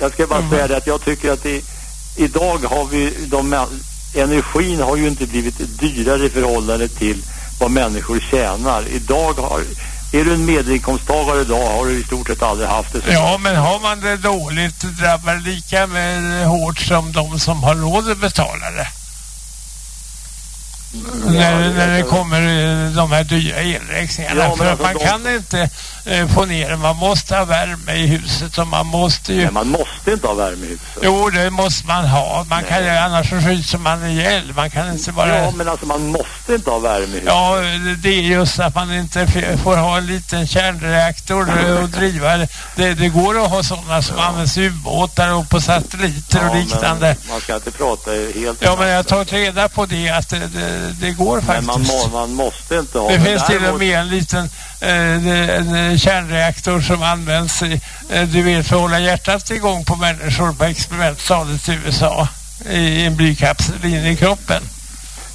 jag ska bara säga det att jag tycker att i, idag har vi de energin har ju inte blivit dyrare i förhållande till vad människor tjänar. Idag har är du en medelinkomsttagare idag har du i stort sett aldrig haft det så Ja, men har man det dåligt drabbar det lika med hårt som de som har råd att betala det. när, när det kommer eh, de här dyra elräkningarna. Ja, För att alltså man de- kan inte eh, få ner det. Man måste ha värme i huset och man måste ju... Nej, man måste inte ha värme i huset. Jo, det måste man ha. Man kan ju, annars så fryser man ihjäl. Man kan inte bara... Ja, men alltså man måste inte ha värme i huset. Ja, det är just att man inte får ha en liten kärnreaktor och driva det. Det, går att ha sådana som används i ubåtar och på satelliter och Ja, liknande. Men man ska inte prata helt... Ja, men jag har tagit reda på det att det, det, det går Men faktiskt. man, må, man måste inte ha... Det men finns till och med en liten en eh, kärnreaktor som används i, eh, du vet, för att hålla hjärtat igång på människor på experimentstadiet i USA i en blykapsel in i kroppen.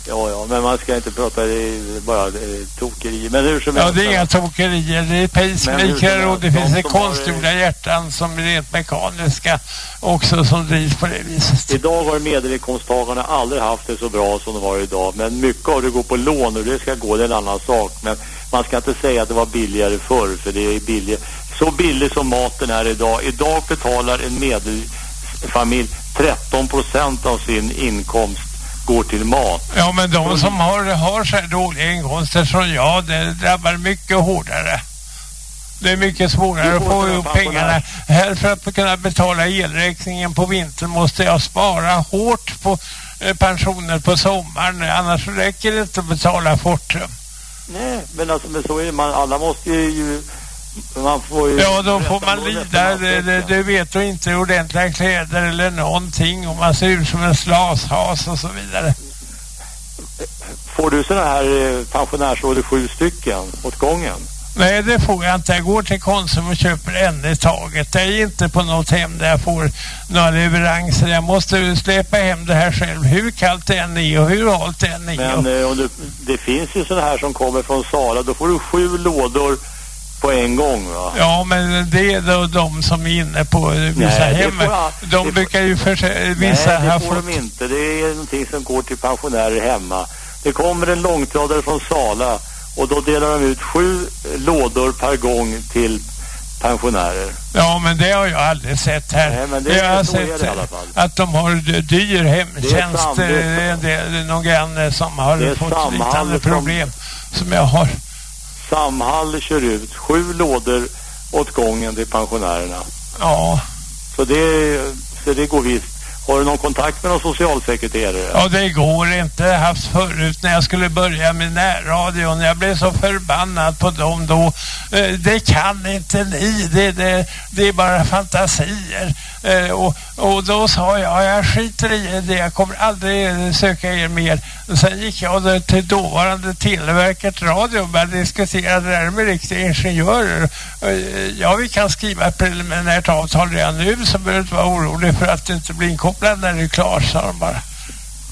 Ja, ja, men man ska inte prata är bara eh, tokeri. Men hur som Ja, helst... det är inga tokerier. Det är pacemaker och det finns de det som har, konstgjorda hjärtan som är rent mekaniska också som drivs på det viset. Idag har medelinkomsttagarna aldrig haft det så bra som de har idag. Men mycket av det går på lån och det ska gå, det är en annan sak. Men man ska inte säga att det var billigare förr, för det är billigt. Så billig som maten är idag. Idag betalar en medelfamilj 13 procent av sin inkomst går till mat. Ja, men de som har, har så här dåliga inkomster som jag, det drabbar mycket hårdare. Det är mycket svårare att få ihop pengarna. Här för att kunna betala elräkningen på vintern måste jag spara hårt på eh, pensioner på sommaren. Annars räcker det inte att betala Fortrum. Nej, men alltså men så är det. Man, alla måste ju... man får ju... Ja, då får man lida. Det, matsäcken. det, det vet du inte ordentliga kläder eller någonting. Och man ser ut som en slashas och så vidare. Får du sådana här eh, pensionärsråd sju stycken åt gången? Nej, det får jag inte. Jag går till Konsum och köper en i taget. Jag är inte på något hem där jag får några leveranser. Jag måste släpa hem det här själv. Hur kallt det än är och hur halt det än är. Men eh, om du, det finns ju sådana här som kommer från Sala. Då får du sju lådor på en gång va? Ja, men det är då de som är inne på vissa Nej, hem. får De brukar ju för vissa Nej, det får fått... de inte. Det är någonting som går till pensionärer hemma. Det kommer en långtradare från Sala och då delar de ut sju eh, lådor per gång till pensionärer. Ja, men det har jag aldrig sett här. Nej, men det- jag har är sett det att de har dyr hemtjänst. det är eh, en del, någon granne som har Det är fått liknande som- problem som jag har. Samhall kör ut sju lådor åt gången till pensionärerna. Ja. Så det, så det går visst. Har du någon kontakt med någon socialsekreterare? Ja, det går inte haft förut när jag skulle börja med närradion. Jag blev så förbannad på dem då. Eh, det kan inte ni. Det, det, det är bara fantasier. Eh, Och, och då sa jag, jag skiter i det. Jag kommer aldrig söka er mer. Sen gick jag till dåvarande Televerket Radio och började diskutera det där med riktiga ingenjörer. Eh, Ja, vi kan skriva ett preliminärt avtal redan nu så behöver du inte vara orolig för att du inte blir inkopplad när du är klar, sa de bara.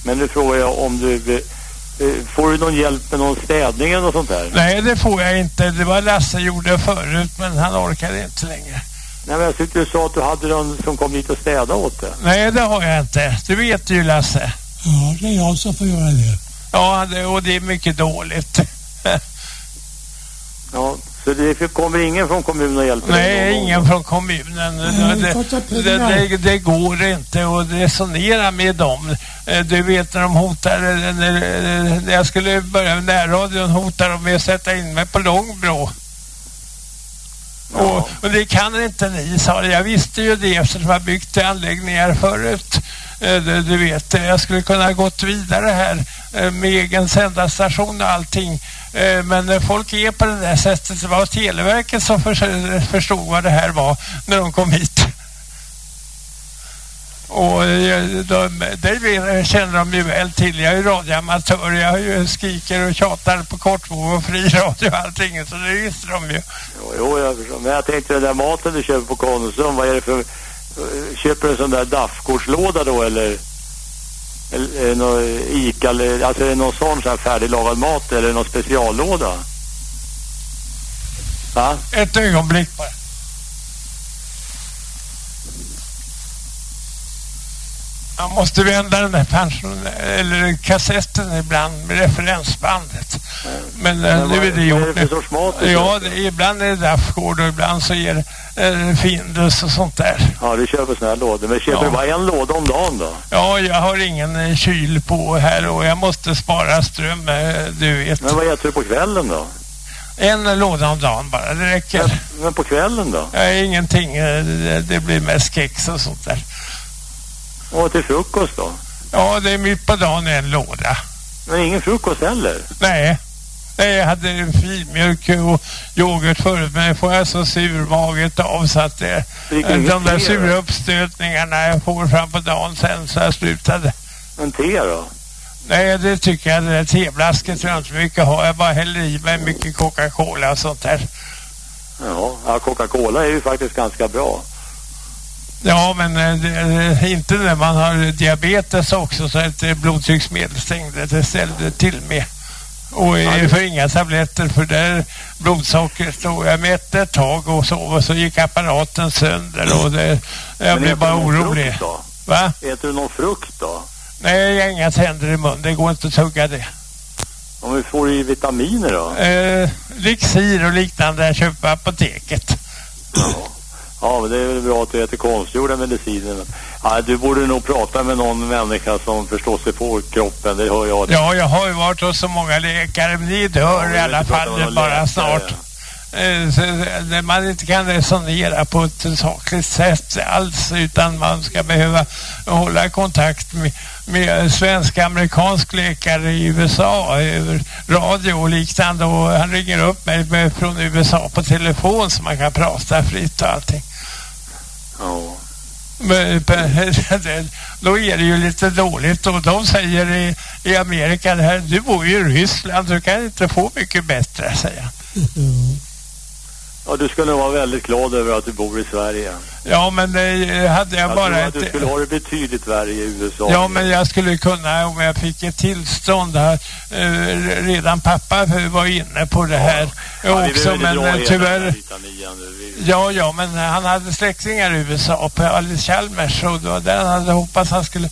Men nu frågar jag om du... eh, Får du någon hjälp med någon städning eller något sånt där? Nej, det får jag inte. Det var Lasse gjorde förut, men han orkade inte längre. Nej, men jag tyckte du sa att du hade någon som kom dit och städade åt det. Nej, det har jag inte. Du vet ju, Lasse. Ja, det är jag som får göra det. Ja, det, och det är mycket dåligt. Ja, så det kommer ingen från kommunen och hjälper dig Nej, ingen från kommunen. Nej, Det, det, det, det går inte att resonera med dem. Eh, Du vet när de hotar, eh, när, när jag skulle börja med närradion hotar de med att sätta in mig på Långbro. Och, och det kan inte ni, sa det. Jag visste ju det eftersom jag byggt anläggningar förut. Eh, du, du vet, eh, jag skulle kunna gått vidare här eh, med egen sändarstation och allting. Men folk är på det där sättet. Det var Televerket som förstod vad det här var när de kom hit. Och eh, de, det vet- känner de ju väl till. Jag är ju radioamatör. Jag ju skriker och tjatar på kortvåg och fri radio och allting. Så det visste de ju. Jo, jo, jag förstår. Men jag tänkte den där maten du köper på Konsum, vad är det för... eh, Köper du en sån där daffkortslåda då eller? Eller någon Ica eller, alltså är det någon sån så här färdiglagad mat eller någon speciallåda? Va? Ett ögonblick bara. Man måste vända den där pension eller kassetten ibland med referensbandet. Men, eh, Men nu är det gjort det mat Ja, det, ibland är det Dafgård och ibland så är det eh, Findus och sånt där. Ja, du köper såna här lådor. Men köper Ja. du bara en låda om dagen då? Ja, jag har ingen eh, kyl på här och jag måste spara ström, eh, du vet. Men vad äter du på kvällen då? En låda om dagen bara, det räcker. Men på kvällen då? Ja, ingenting, det, det blir mest kex och sånt där. Och till frukost då? Ja, det är mitt på dagen en låda. Men ingen frukost heller? Nej. Nej, jag hade filmjölk och yoghurt förut men jag får jag så sur maget av så att det, de där sura då? uppstötningarna jag får fram på dagen sen så jag slutade. Men te då? Nej, det tycker jag. Det där teblasket tror jag inte mycket har. Jag bara häller i mig mycket Coca-Cola och sånt där. Ja, ja Coca-Cola är ju faktiskt ganska bra. Ja, men eh, det, eh, inte när man har diabetes också så att eh, blodtrycksmedel stängde det ställde till med. Och eh, för inga tabletter för där blodsockret stod jag mätte ett tag och så och så gick apparaten sönder och det, jag Men blev bara orolig. då? Va? Äter du någon frukt då? Nej, jag har inga tänder i mun. Det går inte att tugga det. Om vi får i vitaminer då? Eh, Lixir och liknande jag köper på apoteket. Ja, men det är väl bra att du äter konstgjorda mediciner. Ja, du borde nog prata med någon människa som förstår sig på kroppen, det hör jag. Ja, jag har ju varit hos så många läkare, men ni dör Ja, i alla fall bara läkare. snart. Eh, så, När man inte kan resonera på ett sakligt sätt alls utan man ska behöva hålla kontakt med, med svensk-amerikansk läkare i USA över radio och liknande och han ringer upp mig med, från USA på telefon så man kan prata fritt och allting. Ja. Men, då är det ju lite dåligt och de säger i, i Amerika det här, du bor ju i Ryssland du kan inte få mycket bättre säger han ja, du skulle vara väldigt glad över att du bor i Sverige. Ja men det hade jag Jag bara tror att du skulle ha det betydligt värre i USA. Ja men jag skulle kunna om jag fick ett tillstånd här. Eh, redan pappa var inne på det här Ja, också inte men eh, tyvärr Ja, ja, men han hade släktingar i USA på Alice Chalmers och det var där han hade hoppats han skulle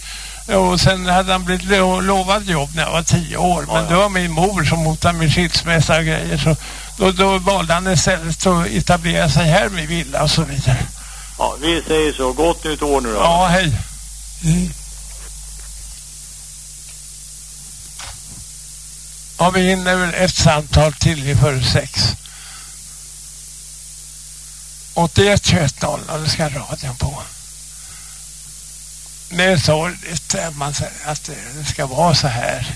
och sen hade han blivit lo- lovad jobb när jag var tio år men det var min mor som hotade med skilsmässa och grejer så då, då valde han istället att etablera sig här med villa och så vidare. Ja, vi säger så. Gott nytt år nu då. Ja, hej. Ja, vi hinner väl ett samtal till i före sex. 81 21 00, det ska radion på. Det är sorgligt att man säger att det det ska vara så här.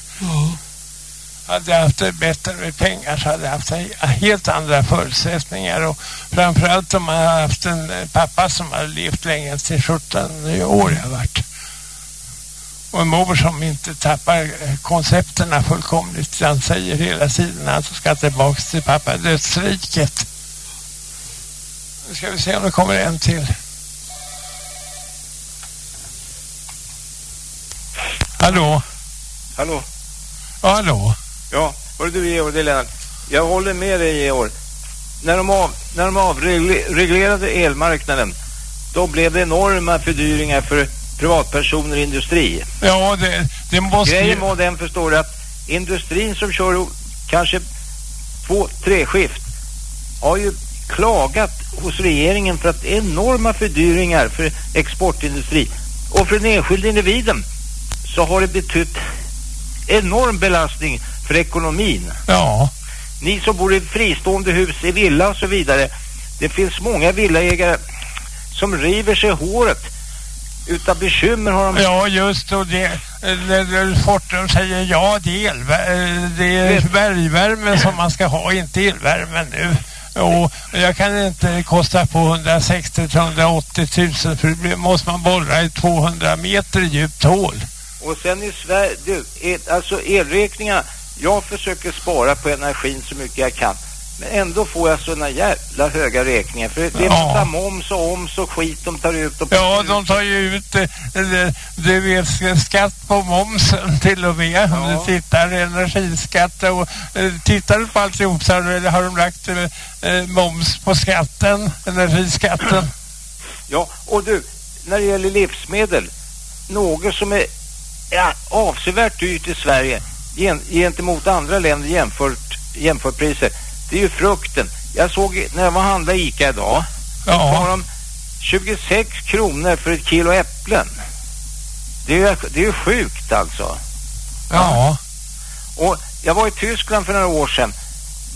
Hade jag haft det bättre med pengar så hade jag haft helt andra förutsättningar och framförallt om man hade haft en pappa som hade levt länge till 17 år jag varit. Och en mor som inte tappar koncepterna fullkomligt utan säger hela tiden att han ska tillbaka till pappa dödsriket. Nu ska vi se om det kommer en till. Hallå? Hallå? Ja, hallå? Ja, hör du Georg, det är Lennart. Jag håller med dig Georg. När de, av, när de avreglerade elmarknaden, då blev det enorma fördyringar för privatpersoner och industri. Ja, det, det måste Grejen var den förstår du att industrin som kör kanske två, tre skift har ju klagat hos regeringen för att enorma fördyringar för exportindustri och för den enskilda individen så har det betytt enorm belastning för ekonomin. Ja. Ni som bor i fristående hus, i villa och så vidare. Det finns många villaägare som river sig håret. Utav bekymmer har de... Ja, just och det, Fortum säger ja, det är, elvär, det är bergvärme som man ska ha, inte elvärme nu. Och jag kan inte kosta på 160 till 180 000 för det blir- måste man borra i 200 meter djupt hål. Och sen i Sverige, du, el, alltså elräkningarna, jag försöker spara på energin så mycket jag kan. Men ändå får jag såna jävla höga räkningar. För det är Ja. massa moms och oms och skit de tar ut. Och Ja, de tar ju ut, eh, du vet, skatt på momsen till och med. Om du tittar, energiskatt och eh, tittar du på alltihop så har, har de lagt eh, eh, moms på skatten, energiskatten. Ja, och du, när det gäller livsmedel, något som är ja, avsevärt dyrt i Sverige gentemot andra länder jämfört, jämfört priser, det är ju frukten. Jag såg när jag var i Ica idag, Ja. har de 26 kronor för ett kilo äpplen. Det är ju, det är ju sjukt alltså. Ja. Och jag var i Tyskland för några år sedan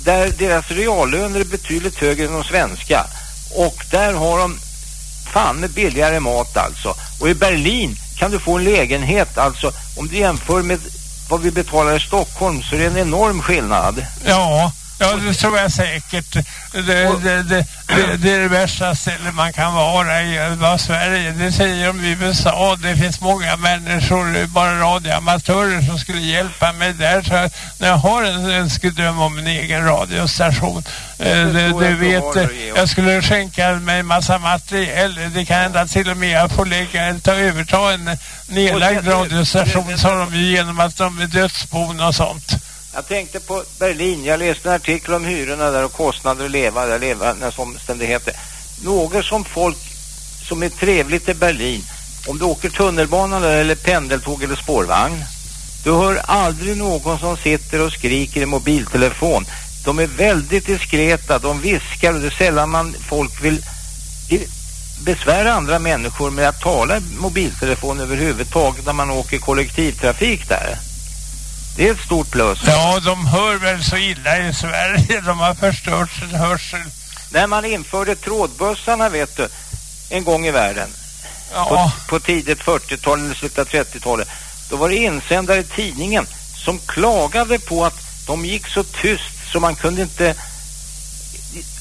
där deras reallöner är betydligt högre än de svenska. Och där har de fan billigare mat alltså. Och i Berlin kan du få en lägenhet alltså om du jämför med vad vi betalar i Stockholm så är det en enorm skillnad. Ja, ja det tror jag säkert. Det, det, det, det, är det värsta stället man kan vara i, var Sverige. Det säger de i USA. Det finns många människor, bara radioamatörer som skulle hjälpa mig där. Så när jag har en önskedröm om en egen radiostation. Eh, du vet, jag skulle skänka mig massa materiell. Det kan hända till och med jag får lägga, ta, överta en nedlagd radiostation sa de ju genom att de är dödsbon och sånt. Jag tänkte på Berlin. Jag läste en artikel om hyrorna där och kostnader att leva där, levandets omständigheter. Något som folk som är trevligt i Berlin, om du åker tunnelbana där, eller pendeltåg eller spårvagn, du hör aldrig någon som sitter och skriker i mobiltelefon. De är väldigt diskreta, de viskar och det är sällan man folk vill besvära andra människor med att tala i mobiltelefon överhuvudtaget när man åker kollektivtrafik där. Det är ett stort plus. Ja, de hör väl så illa i Sverige. De har förstört sin hörsel. När man införde trådbussarna vet du, en gång i världen, Ja. på, på tidigt 40-tal eller slutet av 30-talet, då var det insändare i tidningen som klagade på att de gick så tyst så man kunde inte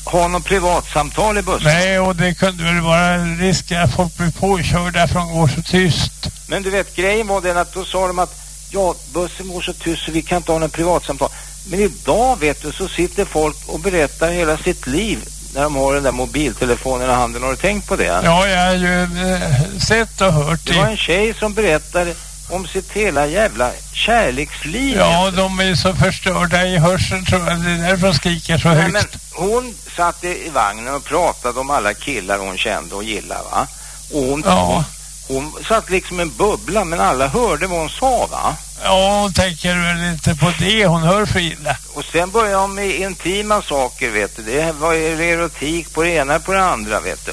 ha någon privatsamtal i bussen. Nej, och det kunde väl vara en risk att folk blir påkörda för att de går så tyst. Men du vet, grejen var den att då sa de att ja, bussen går så tyst så vi kan inte ha någon privatsamtal. Men idag vet du så sitter folk och berättar hela sitt liv när de har den där mobiltelefonen i handen. Har du tänkt på det? Ja, jag har ju eh, sett och hört Det var det. en tjej som berättade om sitt hela jävla kärleksliv. Ja, de är så förstörda i hörseln tror jag. Det är därför de skriker så Nej, högt. men hon satt i i vagnen och pratade om alla killar hon kände och gillade va? Och hon, Ja. Hon, hon satt liksom en bubbla men alla hörde vad hon sa va? Ja, hon tänker väl inte på det. Hon hör för illa. Och sen började de med intima saker vet du. Det var erotik på det ena på det andra vet du.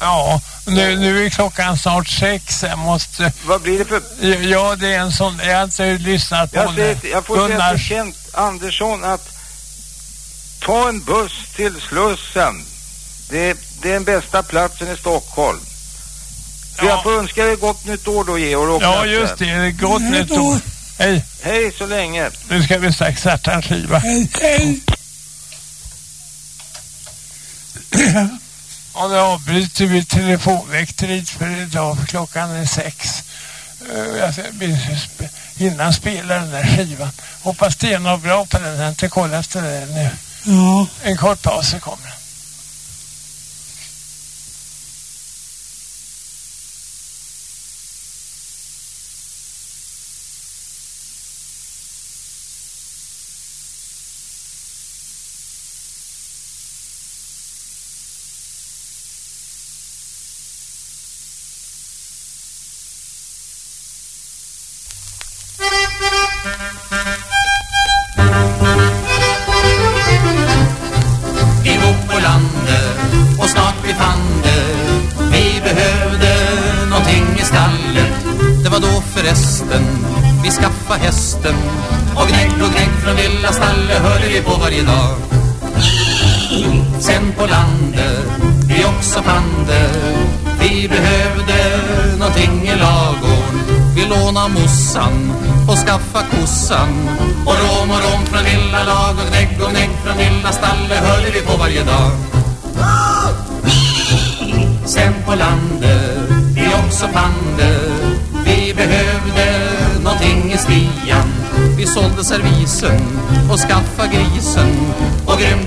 Ja, nu, nu är klockan snart sex. Jag måste... Vad blir det för... Ja, det är en sån... Jag har inte lyssnat på Jag, det. till- jag får säga Gunnars... Kent Andersson att ta en buss till Slussen. Det, det är den bästa platsen i Stockholm. Så jag får önska dig gott nytt år då Georg och Ja, Lasse. just det. Gott nytt år. Hej. Hej så länge. Nu ska vi strax starta en skiva. Hej, hej. Ja, nu avbryter vi telefonväkteriet för idag, för klockan är sex. Eh, Jag sp- hinna spela den där skivan. Hoppas det är något bra på den, jag har inte kollat efter den nu. Ja. En kort paus så kommer den.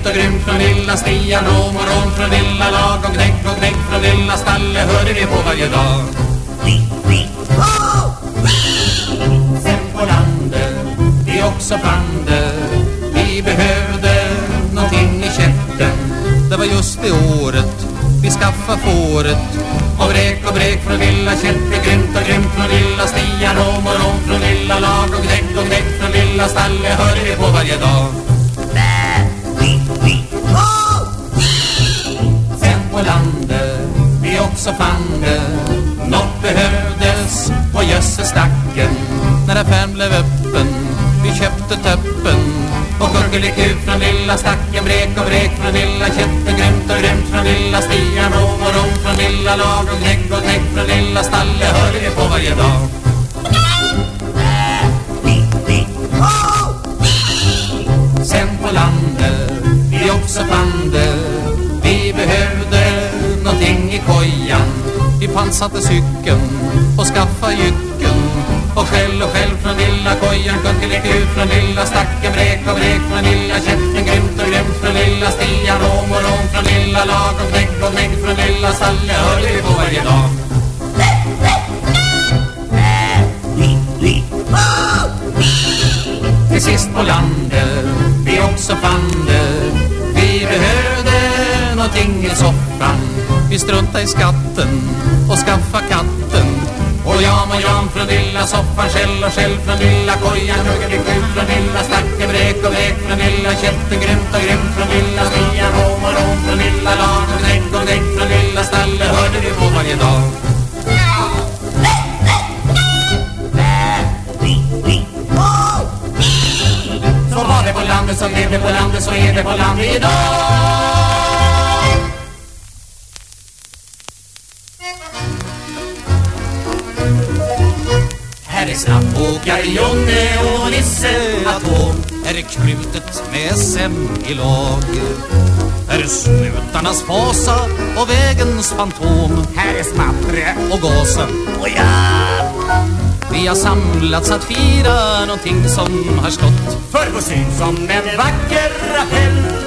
Och grymt från lilla Stian Rom och rom från lilla lag. Och knäck och knäck från lilla Stalle hörde vi på varje dag. Sen på landet, vi också fann det Vi behövde någonting i käften. Det var just det året vi skaffa fåret. Och bräk och bräk från lilla Kätte Grymt och grymt från lilla Stian Rom och rom från lilla lag. Och knäck och knäck från lilla Stalle hörde vi på varje dag. Vi så fann det. Något behövdes på gödsestacken När affären blev öppen, vi köpte töppen. Och kuckelikut från lilla stacken Vrek och vrek från lilla kätten. Grymt och grymt från lilla Stian Rom och rom från lilla lag Och knäck och knäck från lilla Stalle hörde vi på varje dag? Satte cykeln och skaffa jycken. Och skäll och skäll från lilla kojan Kuckelikut från lilla stacken. Vrek och vrek från lilla kätten Grymt och grymt från lilla Stian Rom och rom från lilla lag Och knäck och knäck från lilla Salle. Hörde vi på varje dag. Till sist på landet, vi också fann det. Vi behövde någonting i soffan. Vi strunta i skatten och skaffa katten. Och jam och jam från lilla soffan Skäll och skäll från lilla kojan Kuckelikut från lilla stacken Bräk och vräk från lilla kätten Grymt och grymt från lilla stian Rom och rom från lilla lag Och knäck och knäck från lilla stalle Hörde vi på varje dag. Så var det på landet, så blev det på landet, så är det på landet idag. Här är snabbåkare Jonne och Nisse. Atom Är det krutet med SM i lag. Är snutarnas fasa och vägens fantom. Här är smattre och gasen. Och ja Vi har samlats att fira någonting som har stått. För vår syn som en vacker appell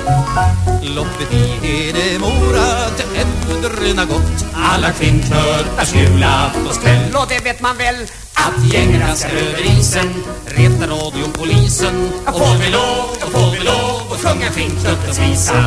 Loppet i Hedemora till Äldrena gott Alla kvinnköttars julaftonskväll Och det vet man väl att gängen ska över isen Reta radiopolisen Och får vi lov, och får vi lov att sjunga kvinnköttens visa.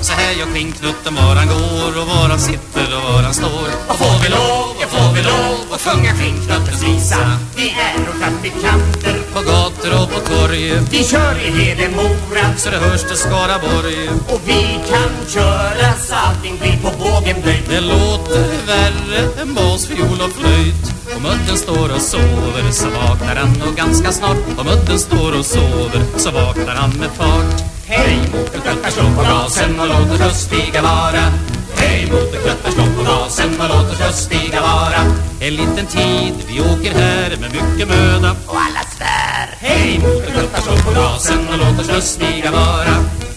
Så här gör skinknutten var han går och var han sitter och var han står. Och får vi lov, då får vi lov att sjunga kvinnköttens visa. Vi är och trafikanter På gator och på torg. Vi kör i Hedemora Så det hörs till Skaraborg. Och vi kan köra så allting blir på bågen böjt Det låter värre än bas, fiol och flöjt. Och mudden står och sover så vaknar han och ganska snart. Och mudden står och sover så vaknar han med fart. Hej motorklockan slå på gasen och låt oss lustiga vara. Hej motorkrattar slå på gasen och låt oss lustiga vara. En liten tid vi åker här med mycket möda. Och alla svär. Hej motorkrattar slå på gasen och låt oss lustiga vara.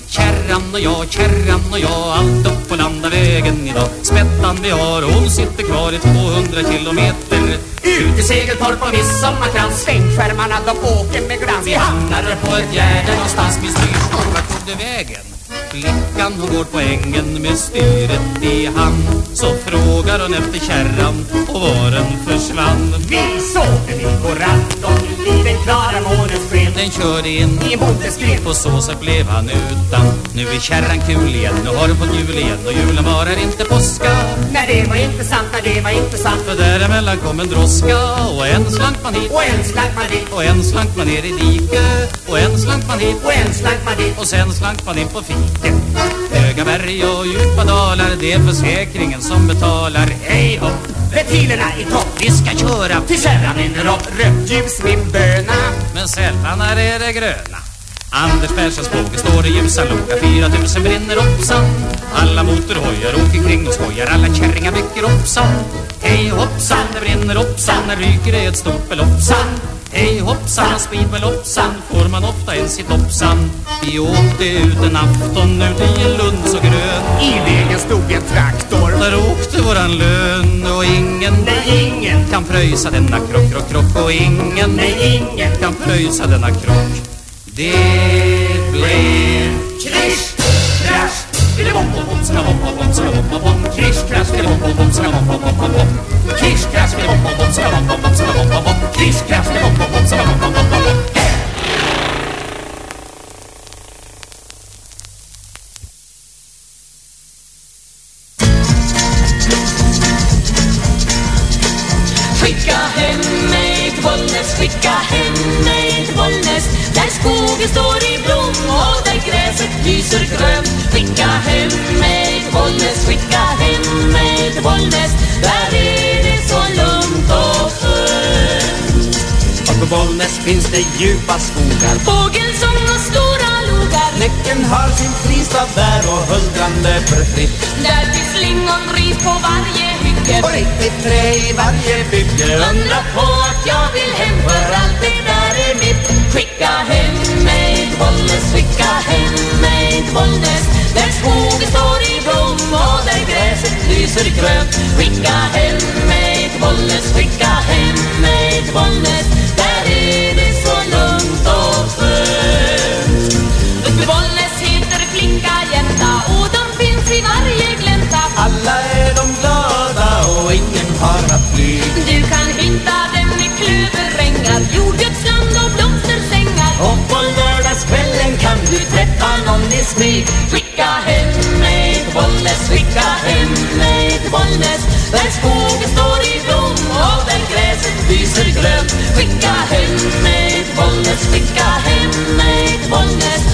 Kärran och jag, kärran och jag Allt upp på landavägen idag. Spättan vi har hon sitter kvar i 200 kilometer. Ut i Segeltorp och midsommarkrans Svängskärmarna de åker med glans. Vi hamnar på ett gärde någonstans vid styr Vart tog det vägen? Flickan hon går på ängen med styret i hand. Så frågar hon efter kärran och var den försvann. Vi såg den in på randon i den klara månens sken Den körde in i motorskred På så sätt blev han utan. Nu är kärran kul igen, nu har hon fått jul igen Och julen varar inte påska. Nej det var inte sant, nej det var inte sant. För däremellan kom en droska Och en slank man hit. Och en slank man dit Och en slank man ner i diket. Och en slank man hit. Och en slank man dit Och sen slank man in på fiket Höga berg och djupa dalar Det är försäkringen som betalar. Hej hopp Ventilerna i topp. Vi ska köra Till kärran min ropp Rött ljus min böna. Men sällan är det gröna. Anders Perssons båge står i ljusan låga 4000 brinner hoppsan Alla motorhojar åker kring och skojar. Alla kärringar väcker hoppsan Hej hoppsan, det brinner hoppsan När ryker det ett stort beloppsan Hej hoppsan, speedway hoppsan Får man ofta en sitt hoppsan Vi åkte ut en afton ut i lund så grön I vägen stod en traktor. Där åkte våran lön och ingen Nej ingen kan kan pröjsa denna krock, krock, krock och ingen, nej ingen kan pröjsa denna krock. Det blev krisch, krasch, Skicka hem mig till Bollnäs, skicka hem mig till Bollnäs. Där skogen står i blom och där gräset lyser grönt. Skicka hem mig till Bollnäs, skicka hem mig till Bollnäs. Där är det så lugnt och skönt. Och på Bollnäs finns det djupa skogar. Fågelsång och stora logar. Näcken har sin fristad där och huldran löper fritt. Där finns lingonris på varje tycker Och riktigt trä i varje bygge Undra på att jag vill hem för allt det där är mitt. Skicka hem mig till Bollnäs, skicka hem mig till Bollnäs. Där skogen står i blom och där gräset lyser grönt. Skicka hem mig till Bollnäs, skicka hem mig till Bollnäs. Där är det så lugnt och skönt. Uppe i Bollnäs heter flicka Jänta och de finns i varje glänta. Alla är de glada fly Du kan hitta dem i klöverängar, jordgubbsland och blomstersängar. Och på lördagskvällen kan du träffa någon i smyg Skicka hem mig till Bollnäs, skicka hem mig till Bollnäs Där skogen står i blom och där gräset lyser grönt. Skicka hem mig till Bollnäs, skicka hem mig till Bollnäs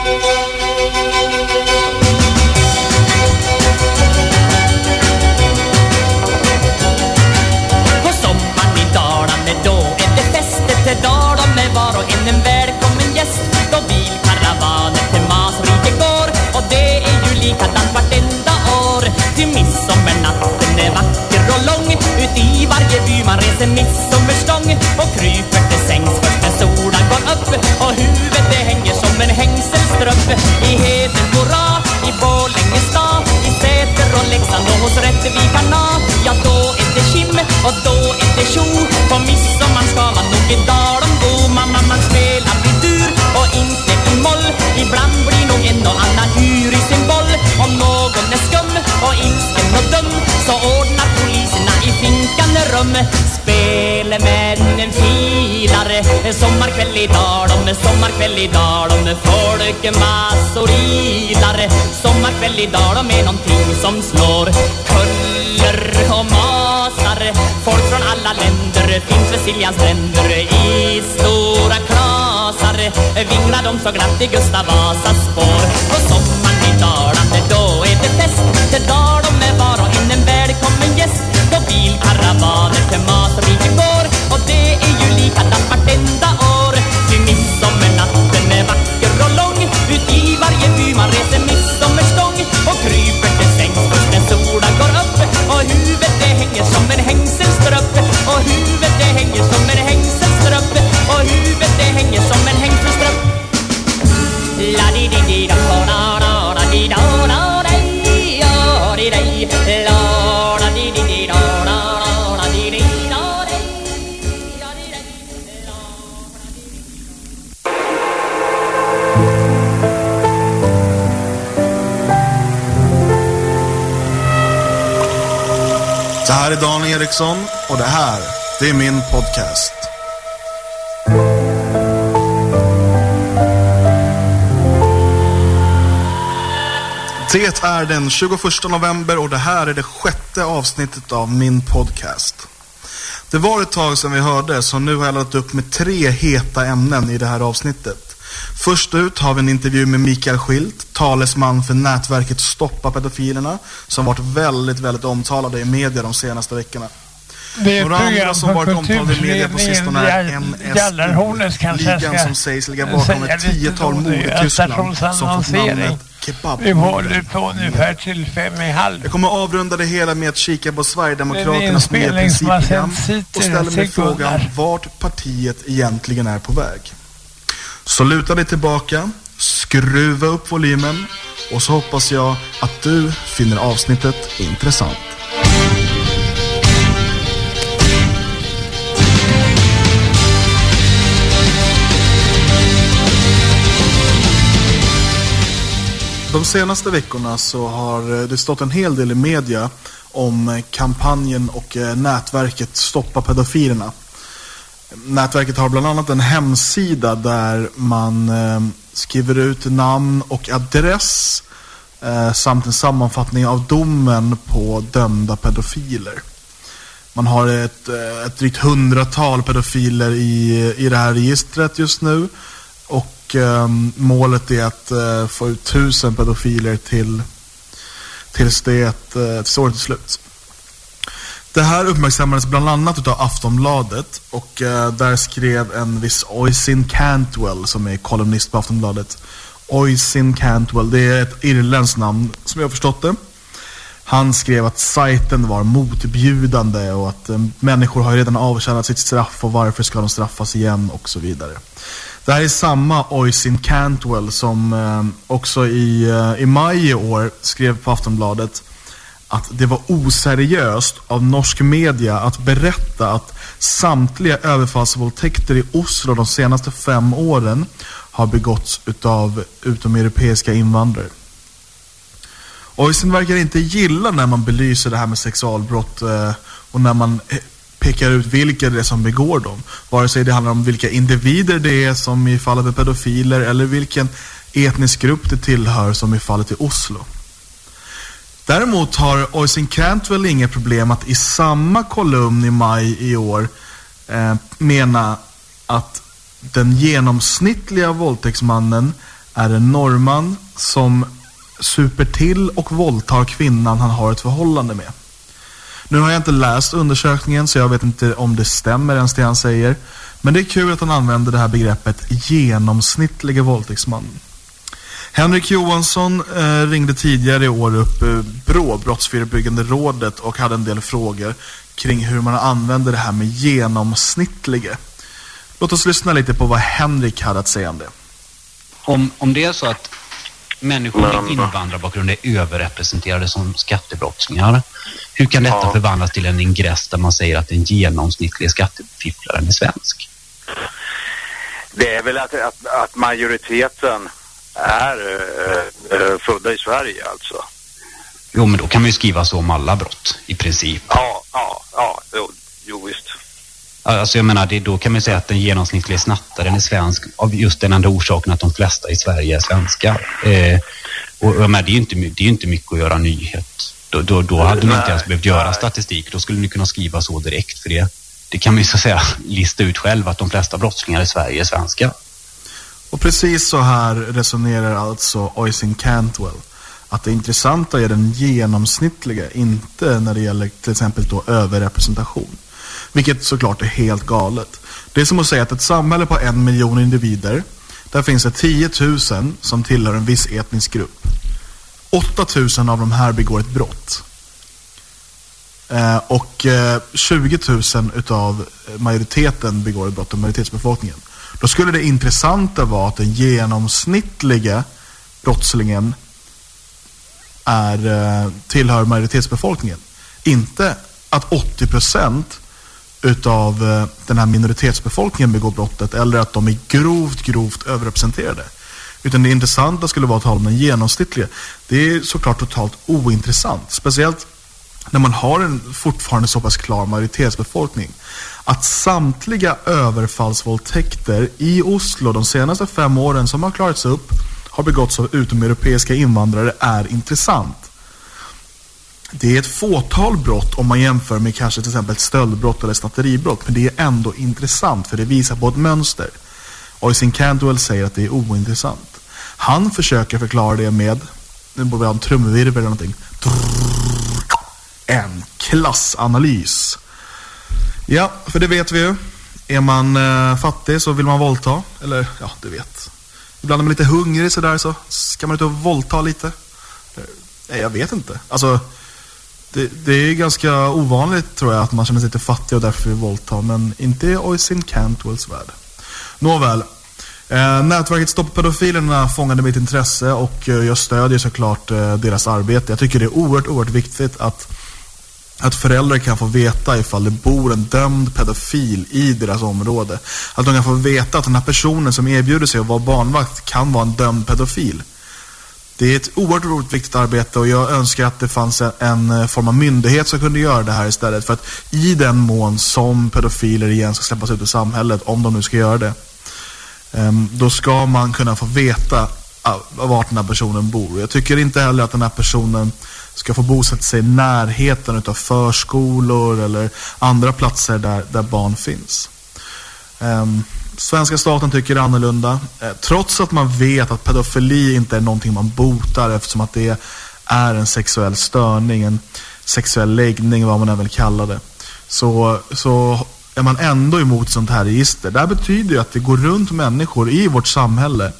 På sommaren i Dalarna då är det fester till Dalarna med var och en en välkommen gäst. Då bilkaravaner till Masriket går och det är ju likadant vartenda år. Till midsommarnatten är vacker och lång. Ut i varje by man reser midsommarstång. Och kryper i Heden, hurra, i Borlänge stad, i Säter och Leksand och hos Rättvik kanal. Ja då är det kim och då är det tjo. På midsommar ska man nog i Dalom bo. Mamma man spelar i dur och inte i moll. Ibland blir nog en och annan ur i sin boll. Om någon är skum och ilsken och dum Så ordnar poliserna i finkan rum. Spel är Sommarkväll i Dalom, sommarkväll i Dalom Folk massor ilar Sommarkväll i Dalom är någonting som slår. Kuller och masar Folk från alla länder. Finns vid Siljans stränder I stora klasar vinglar de så glatt i Gustav Vasas spår. På sommaren i Dalarna då är det fest. Till Dalom är var och en en välkommen gäst. Då bilkaravaner till Masrike Eriksson och det här, det är min podcast. Det är den 21 november och det här är det sjätte avsnittet av min podcast. Det var ett tag sedan vi hörde så nu har jag laddat upp med tre heta ämnen i det här avsnittet. Först ut har vi en intervju med Mikael Schilt, talesman för nätverket Stoppa pedofilerna, som varit väldigt, väldigt omtalade i media de senaste veckorna. Det är Några andra som varit omtalade i media på sistone är NSU, ligan som sägs ligga bakom ett tiotal mord i Tyskland som fått namnet kebab. Vi håller på ungefär till fem i halv. Jag kommer avrunda det hela med att kika på Sverigedemokraternas nya principprogram och ställer mig frågan vart partiet egentligen är på väg. Så luta dig tillbaka, skruva upp volymen och så hoppas jag att du finner avsnittet intressant. De senaste veckorna så har det stått en hel del i media om kampanjen och eh, nätverket Stoppa pedofilerna. Nätverket har bland annat en hemsida där man eh, skriver ut namn och adress eh, samt en sammanfattning av domen på dömda pedofiler. Man har ett, eh, ett drygt hundratal pedofiler i, i det här registret just nu. Och eh, målet är att eh, få ut tusen pedofiler till, tills det eh, tills året är slut. Det här uppmärksammades bland annat av Aftonbladet och eh, där skrev en viss Oisin Cantwell som är kolumnist på Aftonbladet. Oisin Cantwell, det är ett irländskt namn som jag har förstått det. Han skrev att sajten var motbjudande och att eh, människor har redan avtjänat sitt straff och varför ska de straffas igen och så vidare. Det här är samma Oisin Cantwell som eh, också i, eh, i maj i år skrev på Aftonbladet att det var oseriöst av norsk media att berätta att samtliga överfallsvåldtäkter i Oslo de senaste fem åren har begåtts utav utomeuropeiska invandrare. Oisin verkar inte gilla när man belyser det här med sexualbrott eh, och när man eh, pekar ut vilka det är som begår dem. Vare sig det handlar om vilka individer det är som i fallet med pedofiler eller vilken etnisk grupp det tillhör som i fallet i Oslo. Däremot har Oisin Cantwell inga problem att i samma kolumn i maj i år eh, mena att den genomsnittliga våldtäktsmannen är en norrman som super till och våldtar kvinnan han har ett förhållande med. Nu har jag inte läst undersökningen så jag vet inte om det stämmer ens det han säger. Men det är kul att han använder det här begreppet genomsnittliga våldtäktsmannen. Henrik Johansson eh, ringde tidigare i år upp eh, BRÅ, Brottsförebyggande rådet, och hade en del frågor kring hur man använder det här med genomsnittliga. Låt oss lyssna lite på vad Henrik hade att säga om det. Om, om det är så att människor med invandrarbakgrund är överrepresenterade som skattebrottslingar, hur kan detta Ja. förvandlas till en ingress där man säger att den genomsnittliga skattefifflaren är svensk? Det är väl att, att, att majoriteten är eh, eh, födda i Sverige alltså. Jo, men då kan man ju skriva så om alla brott, i princip. Ja, ja, ja, jo, jo visst. Alltså jag menar, det, då kan man säga att den genomsnittliga snattaren är svensk av just den enda orsaken att de flesta i Sverige är svenskar. Eh, och, och, men det är ju inte, det är inte mycket att göra nyhet. Då, då, då hade man inte ens behövt göra statistik. Då skulle ni kunna skriva så direkt för det. Det kan man ju så att säga lista ut själv att de flesta brottslingar i Sverige är svenskar. Och precis så här resonerar alltså Oisin Cantwell. Att det intressanta är den genomsnittliga, inte när det gäller till exempel då överrepresentation. Vilket såklart är helt galet. Det är som att säga att ett samhälle på en miljon individer, där finns det 10 000 som tillhör en viss etnisk grupp. 8 000 av de här begår ett brott. Eh, och eh, 20 000 utav majoriteten begår ett brott av majoritetsbefolkningen. Då skulle det intressanta vara att den genomsnittliga brottslingen är, eh, tillhör majoritetsbefolkningen. Inte att 80% utav eh, den här minoritetsbefolkningen begår brottet eller att de är grovt, grovt överrepresenterade. Utan det intressanta skulle vara att tala om den genomsnittliga. Det är såklart totalt ointressant. Speciellt när man har en fortfarande så pass klar majoritetsbefolkning. Att samtliga överfallsvåldtäkter i Oslo de senaste fem åren som har klarats upp har begåtts av utomeuropeiska invandrare är intressant. Det är ett fåtal brott om man jämför med kanske till exempel ett stöldbrott eller snatteribrott. Men det är ändå intressant för det visar på ett mönster. Oisin Cantwell säger att det är ointressant. Han försöker förklara det med, nu borde vi ha en trumvirvel eller någonting. En klassanalys. Ja, för det vet vi ju. Är man eh, fattig så vill man våldta. Eller, ja, du vet. ibland är man lite hungrig sådär så ska man ut och våldta lite. Eh, nej, jag vet inte. Alltså, det, det är ganska ovanligt tror jag att man känner sig lite fattig och därför vill våldta. Men inte i Oisin Cantwells värld. Nåväl. Eh, nätverket Stoppa pedofilerna fångade mitt intresse och eh, jag stödjer såklart eh, deras arbete. Jag tycker det är oerhört, oerhört viktigt att, att föräldrar kan få veta ifall det bor en dömd pedofil i deras område. Att de kan få veta att den här personen som erbjuder sig att vara barnvakt kan vara en dömd pedofil. Det är ett oerhört, viktigt arbete och jag önskar att det fanns en, eh, form av myndighet som kunde göra det här istället. För att i den mån som pedofiler igen ska släppas ut i samhället, om de nu ska göra det, ehm, då ska man kunna få veta vart den här personen bor. Jag tycker inte heller att den här personen ska få bosätta sig i närheten av förskolor eller andra platser där, där barn finns. Ehm, svenska staten tycker annorlunda. Eh, trots att man vet att pedofili inte är någonting man botar eftersom att det är en sexuell störning, en sexuell läggning, vad man än vill kalla det. Så, så är man ändå emot sånt här register. Det här betyder ju att det går runt människor i vårt samhälle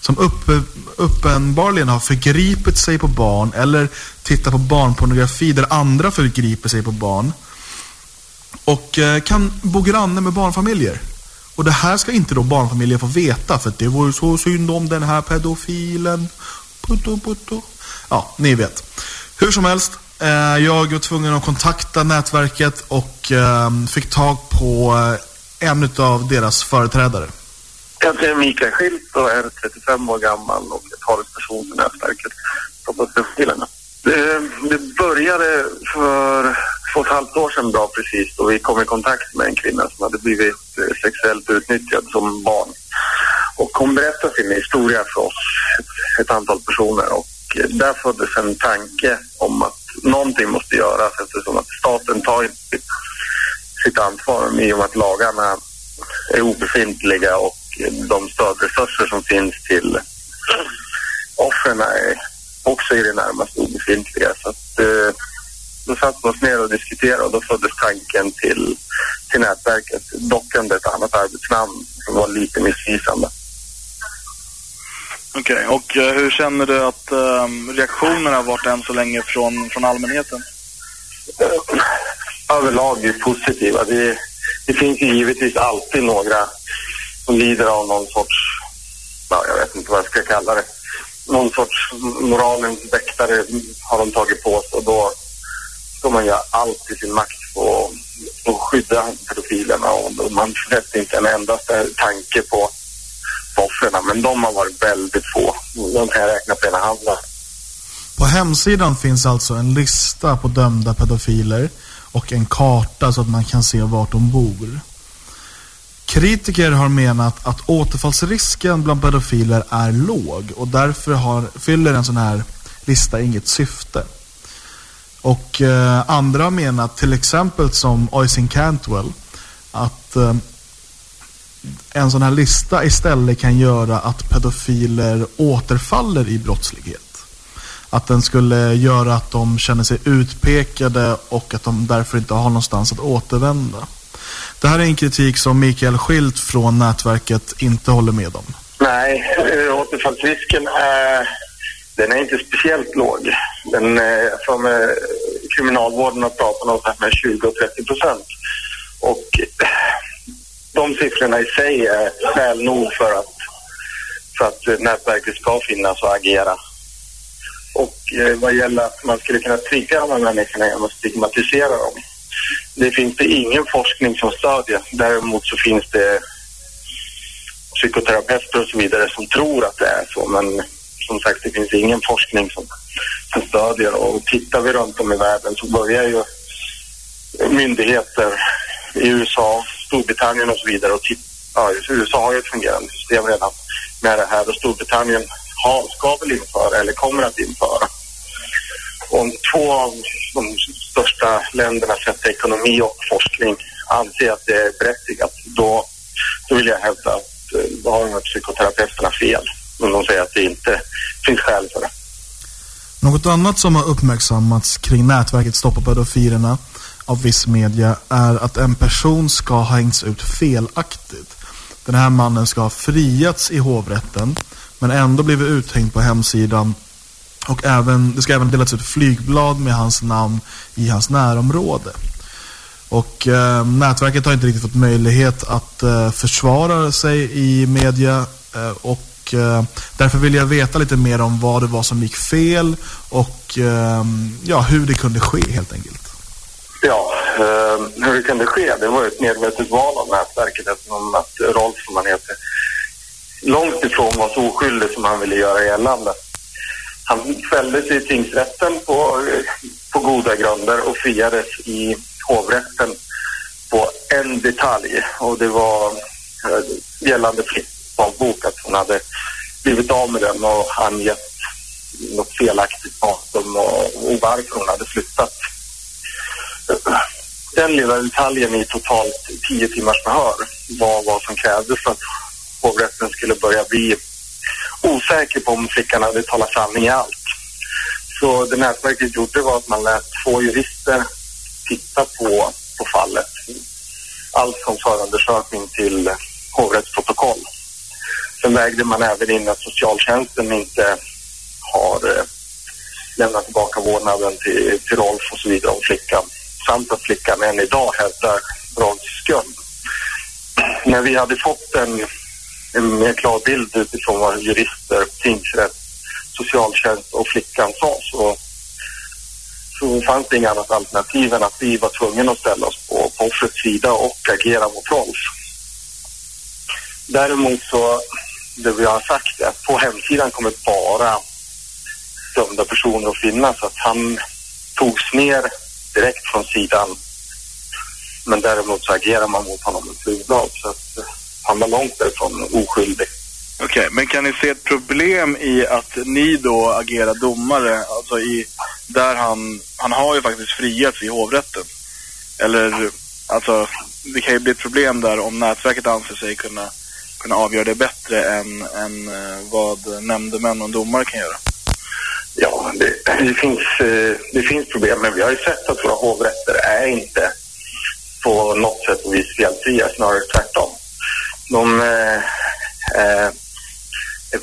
som upp, uppenbarligen har förgripit sig på barn eller tittar på barnpornografi där andra förgriper sig på barn och eh, kan bo granne med barnfamiljer. Och det här ska inte då barnfamiljer få veta för det vore så synd om den här pedofilen. Putto, putto. Ja, ni vet. Hur som helst, eh, jag var tvungen att kontakta nätverket och eh, fick tag på eh, en av deras företrädare. Jag heter Mikael Schilt och är 35 år gammal och är talesperson för nätverket Stoppa. Det, eh, det började för två och ett halvt år sedan bra precis då vi kom i kontakt med en kvinna som hade blivit eh, sexuellt utnyttjad som barn. Och hon berättade sin historia för oss, ett, ett antal personer och eh, där föddes en tanke om att någonting måste göras eftersom att staten tar inte sitt, sitt ansvar i och med att lagarna är obefintliga och de stödresurser som finns till offren är också i det närmaste obefintliga. Så att, eh, då satte vi oss ner och diskuterade och då föddes tanken till, till nätverket. Dock under ett annat arbetsnamn som var lite missvisande. Okej, och eh, hur känner du att eh, reaktionerna har varit än så länge från, från allmänheten? Överlag är positiva. Det, det finns ju givetvis alltid några som lider av någon sorts, ja, jag vet inte vad jag ska kalla det, någon sorts moralens väktare har de tagit på sig och då ska man göra allt i sin makt för att skydda pedofilerna och man sätter inte en endaste tanke på offren, men de har varit väldigt få. De kan jag räkna på ena handen. På hemsidan finns alltså en lista på dömda pedofiler och en karta så att man kan se vart de bor. Kritiker har menat att återfallsrisken bland pedofiler är låg och därför har, fyller en sån här lista inget syfte. Och eh, andra har menat, till exempel som Oisin Cantwell, att eh, en sån här lista istället kan göra att pedofiler återfaller i brottslighet. Att den skulle göra att de känner sig utpekade och att de därför inte har någonstans att återvända. Det här är en kritik som Mikael Skilt från nätverket inte håller med om. Nej, eh, återfallsrisken är, den är inte speciellt låg. Den, eh, som eh, kriminalvården har pratat om med 20 och 30 procent. Och eh, de siffrorna i sig är skäl nog för att, för att nätverket ska finnas och agera. Och eh, vad gäller att man skulle kunna trigga de här människorna genom att stigmatisera dem. Det finns det ingen forskning som stödjer. Däremot så finns det psykoterapeuter och så vidare som tror att det är så. Men som sagt, det finns ingen forskning som, som stödjer. Och tittar vi runt om i världen så börjar ju myndigheter i USA, Storbritannien och så vidare och titta. Ja, USA har ju ett fungerande system redan med det här och Storbritannien har, ska väl införa eller kommer att införa. Om två av de största länderna sett till ekonomi och forskning anser att det är berättigat, då, då vill jag hävda att eh, då har de här psykoterapeuterna fel. Men de säger att det inte finns skäl för det. Något annat som har uppmärksammats kring nätverket Stoppa pedofilerna av viss media är att en person ska ha hängts ut felaktigt. Den här mannen ska ha friats i hovrätten men ändå blivit uthängd på hemsidan. Och även, det ska även delas ut flygblad med hans namn i hans närområde. Och eh, nätverket har inte riktigt fått möjlighet att eh, försvara sig i media eh, och eh, därför vill jag veta lite mer om vad det var som gick fel och eh, ja, hur det kunde ske helt enkelt. Ja, eh, hur det kunde ske, det var ju ett medvetet val av nätverket eftersom att Rolf, som han heter, långt ifrån var så oskyldig som han ville göra gällande. Han fälldes i tingsrätten på, på goda grunder och friades i hovrätten på en detalj och det var eh, gällande flyttdagbok att hon hade blivit av med den och angett något felaktigt datum och, och varför hon hade flyttat. Den lilla detaljen i totalt tio timmars förhör var vad som krävdes för att hovrätten skulle börja bli osäker på om flickan hade talat sanning i allt. Så det nätverket gjorde var att man lät två jurister titta på, på fallet. Allt från förundersökning till hovrättsprotokoll. Sen vägde man även in att socialtjänsten inte har eh, lämnat tillbaka vårdnaden till, till Rolf och så vidare om flickan. Samt att flickan än idag hävdar Rolfs skuld. När vi hade fått en, en mer klar bild utifrån vad jurister, tingsrätt, socialtjänst och flickan sa så, så fanns det inget annat alternativ än att vi var tvungna att ställa oss på, på offrets sida och agera mot Rolf. Däremot så, det vi har sagt är att på hemsidan kommer bara dömda personer att finnas. Att han togs ner direkt från sidan. Men däremot så agerar man mot honom med flygblad. Så att han var långt därifrån oskyldig. Okej, men kan ni se ett problem i att ni då agerar domare, alltså i, där han, han har ju faktiskt friats i hovrätten. Eller, alltså, det kan ju bli ett problem där om nätverket anser sig kunna, kunna avgöra det bättre än, än eh, vad nämndemän och domare kan göra. Ja, det, det, finns, eh, det finns problem, men vi har ju sett att våra hovrätter är inte på något sätt och vis felfria, snarare tvärtom. De eh, eh,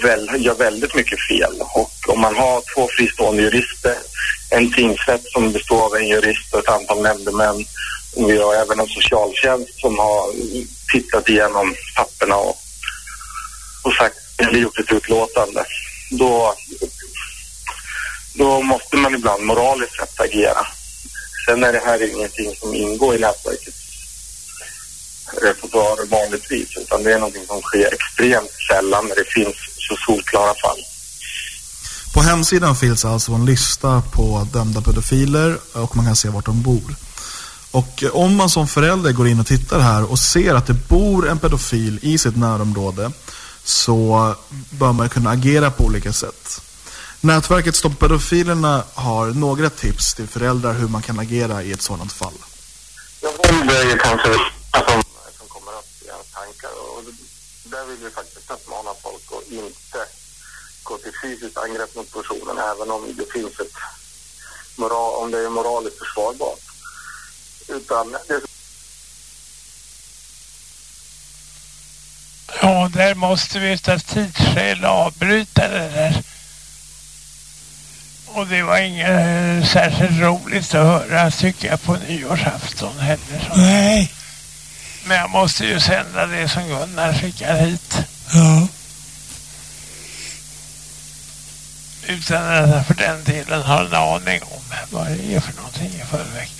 väl, gör väldigt mycket fel och om man har två fristående jurister, en tingsrätt som består av en jurist och ett antal nämndemän och vi har även en socialtjänst som har tittat igenom papperna och, och sagt, eller gjort ett utlåtande. Då då måste man ibland moraliskt sett agera. Sen är det här ingenting som ingår i nätverkets repertoar vanligtvis, utan det är någonting som sker extremt sällan när det finns så solklara fall. På hemsidan finns alltså en lista på dömda pedofiler och man kan se vart de bor. Och om man som förälder går in och tittar här och ser att det bor en pedofil i sitt närområde så bör man kunna agera på olika sätt. Nätverket Stopp pedofilerna har några tips till föräldrar hur man kan agera i ett sådant fall. Ja, våld är ju kanske det som, som kommer upp i ens tankar och där vill vi faktiskt uppmana folk att inte gå till fysiskt angrepp mot personen även om det finns ett moral, om det är moraliskt försvarbart. Utan det Ja, där måste vi av tidsskäl avbryta det där. Och det var inget eh, särskilt roligt att höra tycker jag på nyårsafton heller. Nej. Men jag måste ju sända det som Gunnar skickar hit. Ja. Utan att jag för den delen har en aning om vad det är för någonting i förväg.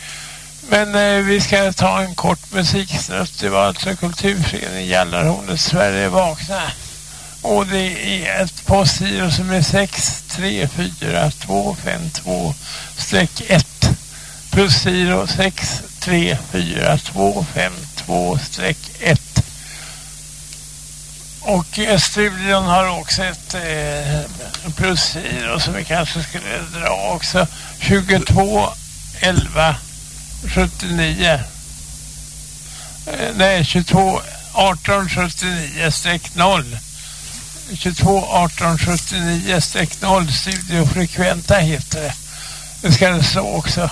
Men eh, vi ska ta en kort musiksnutt. Det var alltså Kulturföreningen Jallarhornet Sverige vakna. Och det är ett postgiro som är 634252-1 plus giro 2-1. och eh, studion har också ett eh, plusgiro som vi kanske skulle dra också 22 11 79 eh, nej 22 18 79 streck 0 22 18 79 streck 0 studiofrekventa heter det. Det ska det stå också.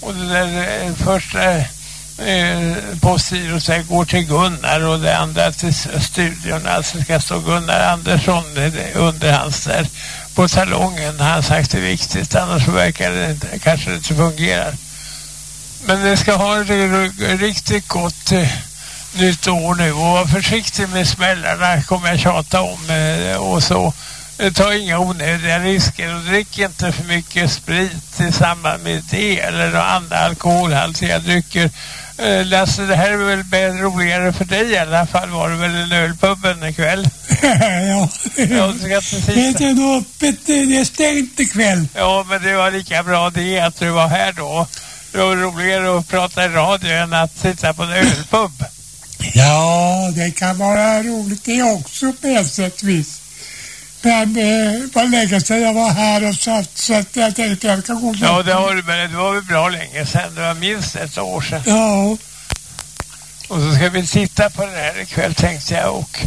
Och det där eh, första eh, postgirot så går till Gunnar och det andra till studion. Alltså ska stå Gunnar Andersson under hans där på salongen. Han har sagt det är viktigt, annars verkar det inte, kanske det inte fungerar. Men det ska ha ett riktigt gott eh, nytt år nu och var försiktig med smällarna kommer jag tjata om eh, och så. Eh, ta inga onödiga risker och drick inte för mycket sprit i samband med det eller andra alkoholhaltiga drycker. Eh, Lasse, det här är väl roligare för dig i alla fall. Var det väl en ölpubben ikväll? ja, Ja, det är inte öppet, det är stängt ikväll. Ja, men det var lika bra det att du var här då. Det var roligare att prata i radio än att sitta på en ölpub. Ja, det kan vara roligt det också på ett sätt vis. Men eh, vad länge sedan jag var här och så, så att jag tänkte jag kan gå Ja, det har du väl. Det var väl bra länge sedan. Det var minst ett år sedan. Ja. Och så ska vi titta på det här ikväll tänkte jag och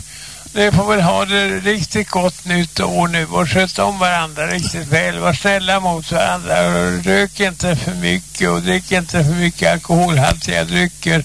det får väl ha det riktigt gott nytt år nu och sköta om varandra riktigt väl. Var snälla mot varandra och rök inte för mycket och drick inte för mycket alkoholhaltiga drycker.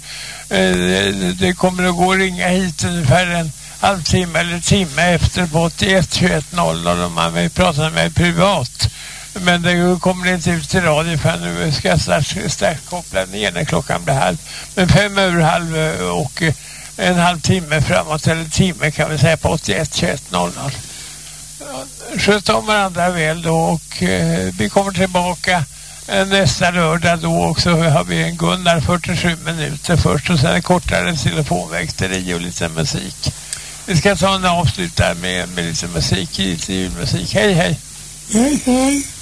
Eh, Det kommer att gå att ringa hit ungefär en halvtimme eller timme efter på 81 21 00 om man vill prata med mig privat. Men det kommer inte ut till radio för nu ska jag strax, strax koppla ner när klockan blir halv. Men fem över halv eh, och eh, en en halvtimme framåt eller timme kan vi säga på 81 21 00. Sköt om varandra väl då och eh, vi kommer tillbaka eh, nästa lördag då också har vi en Gunnar 47 minuter först och sen en kortare telefonväxteri och lite musik. Vi ska ta en avslut där med, med lite musik, lite julmusik. Hej hej! Hej, hej.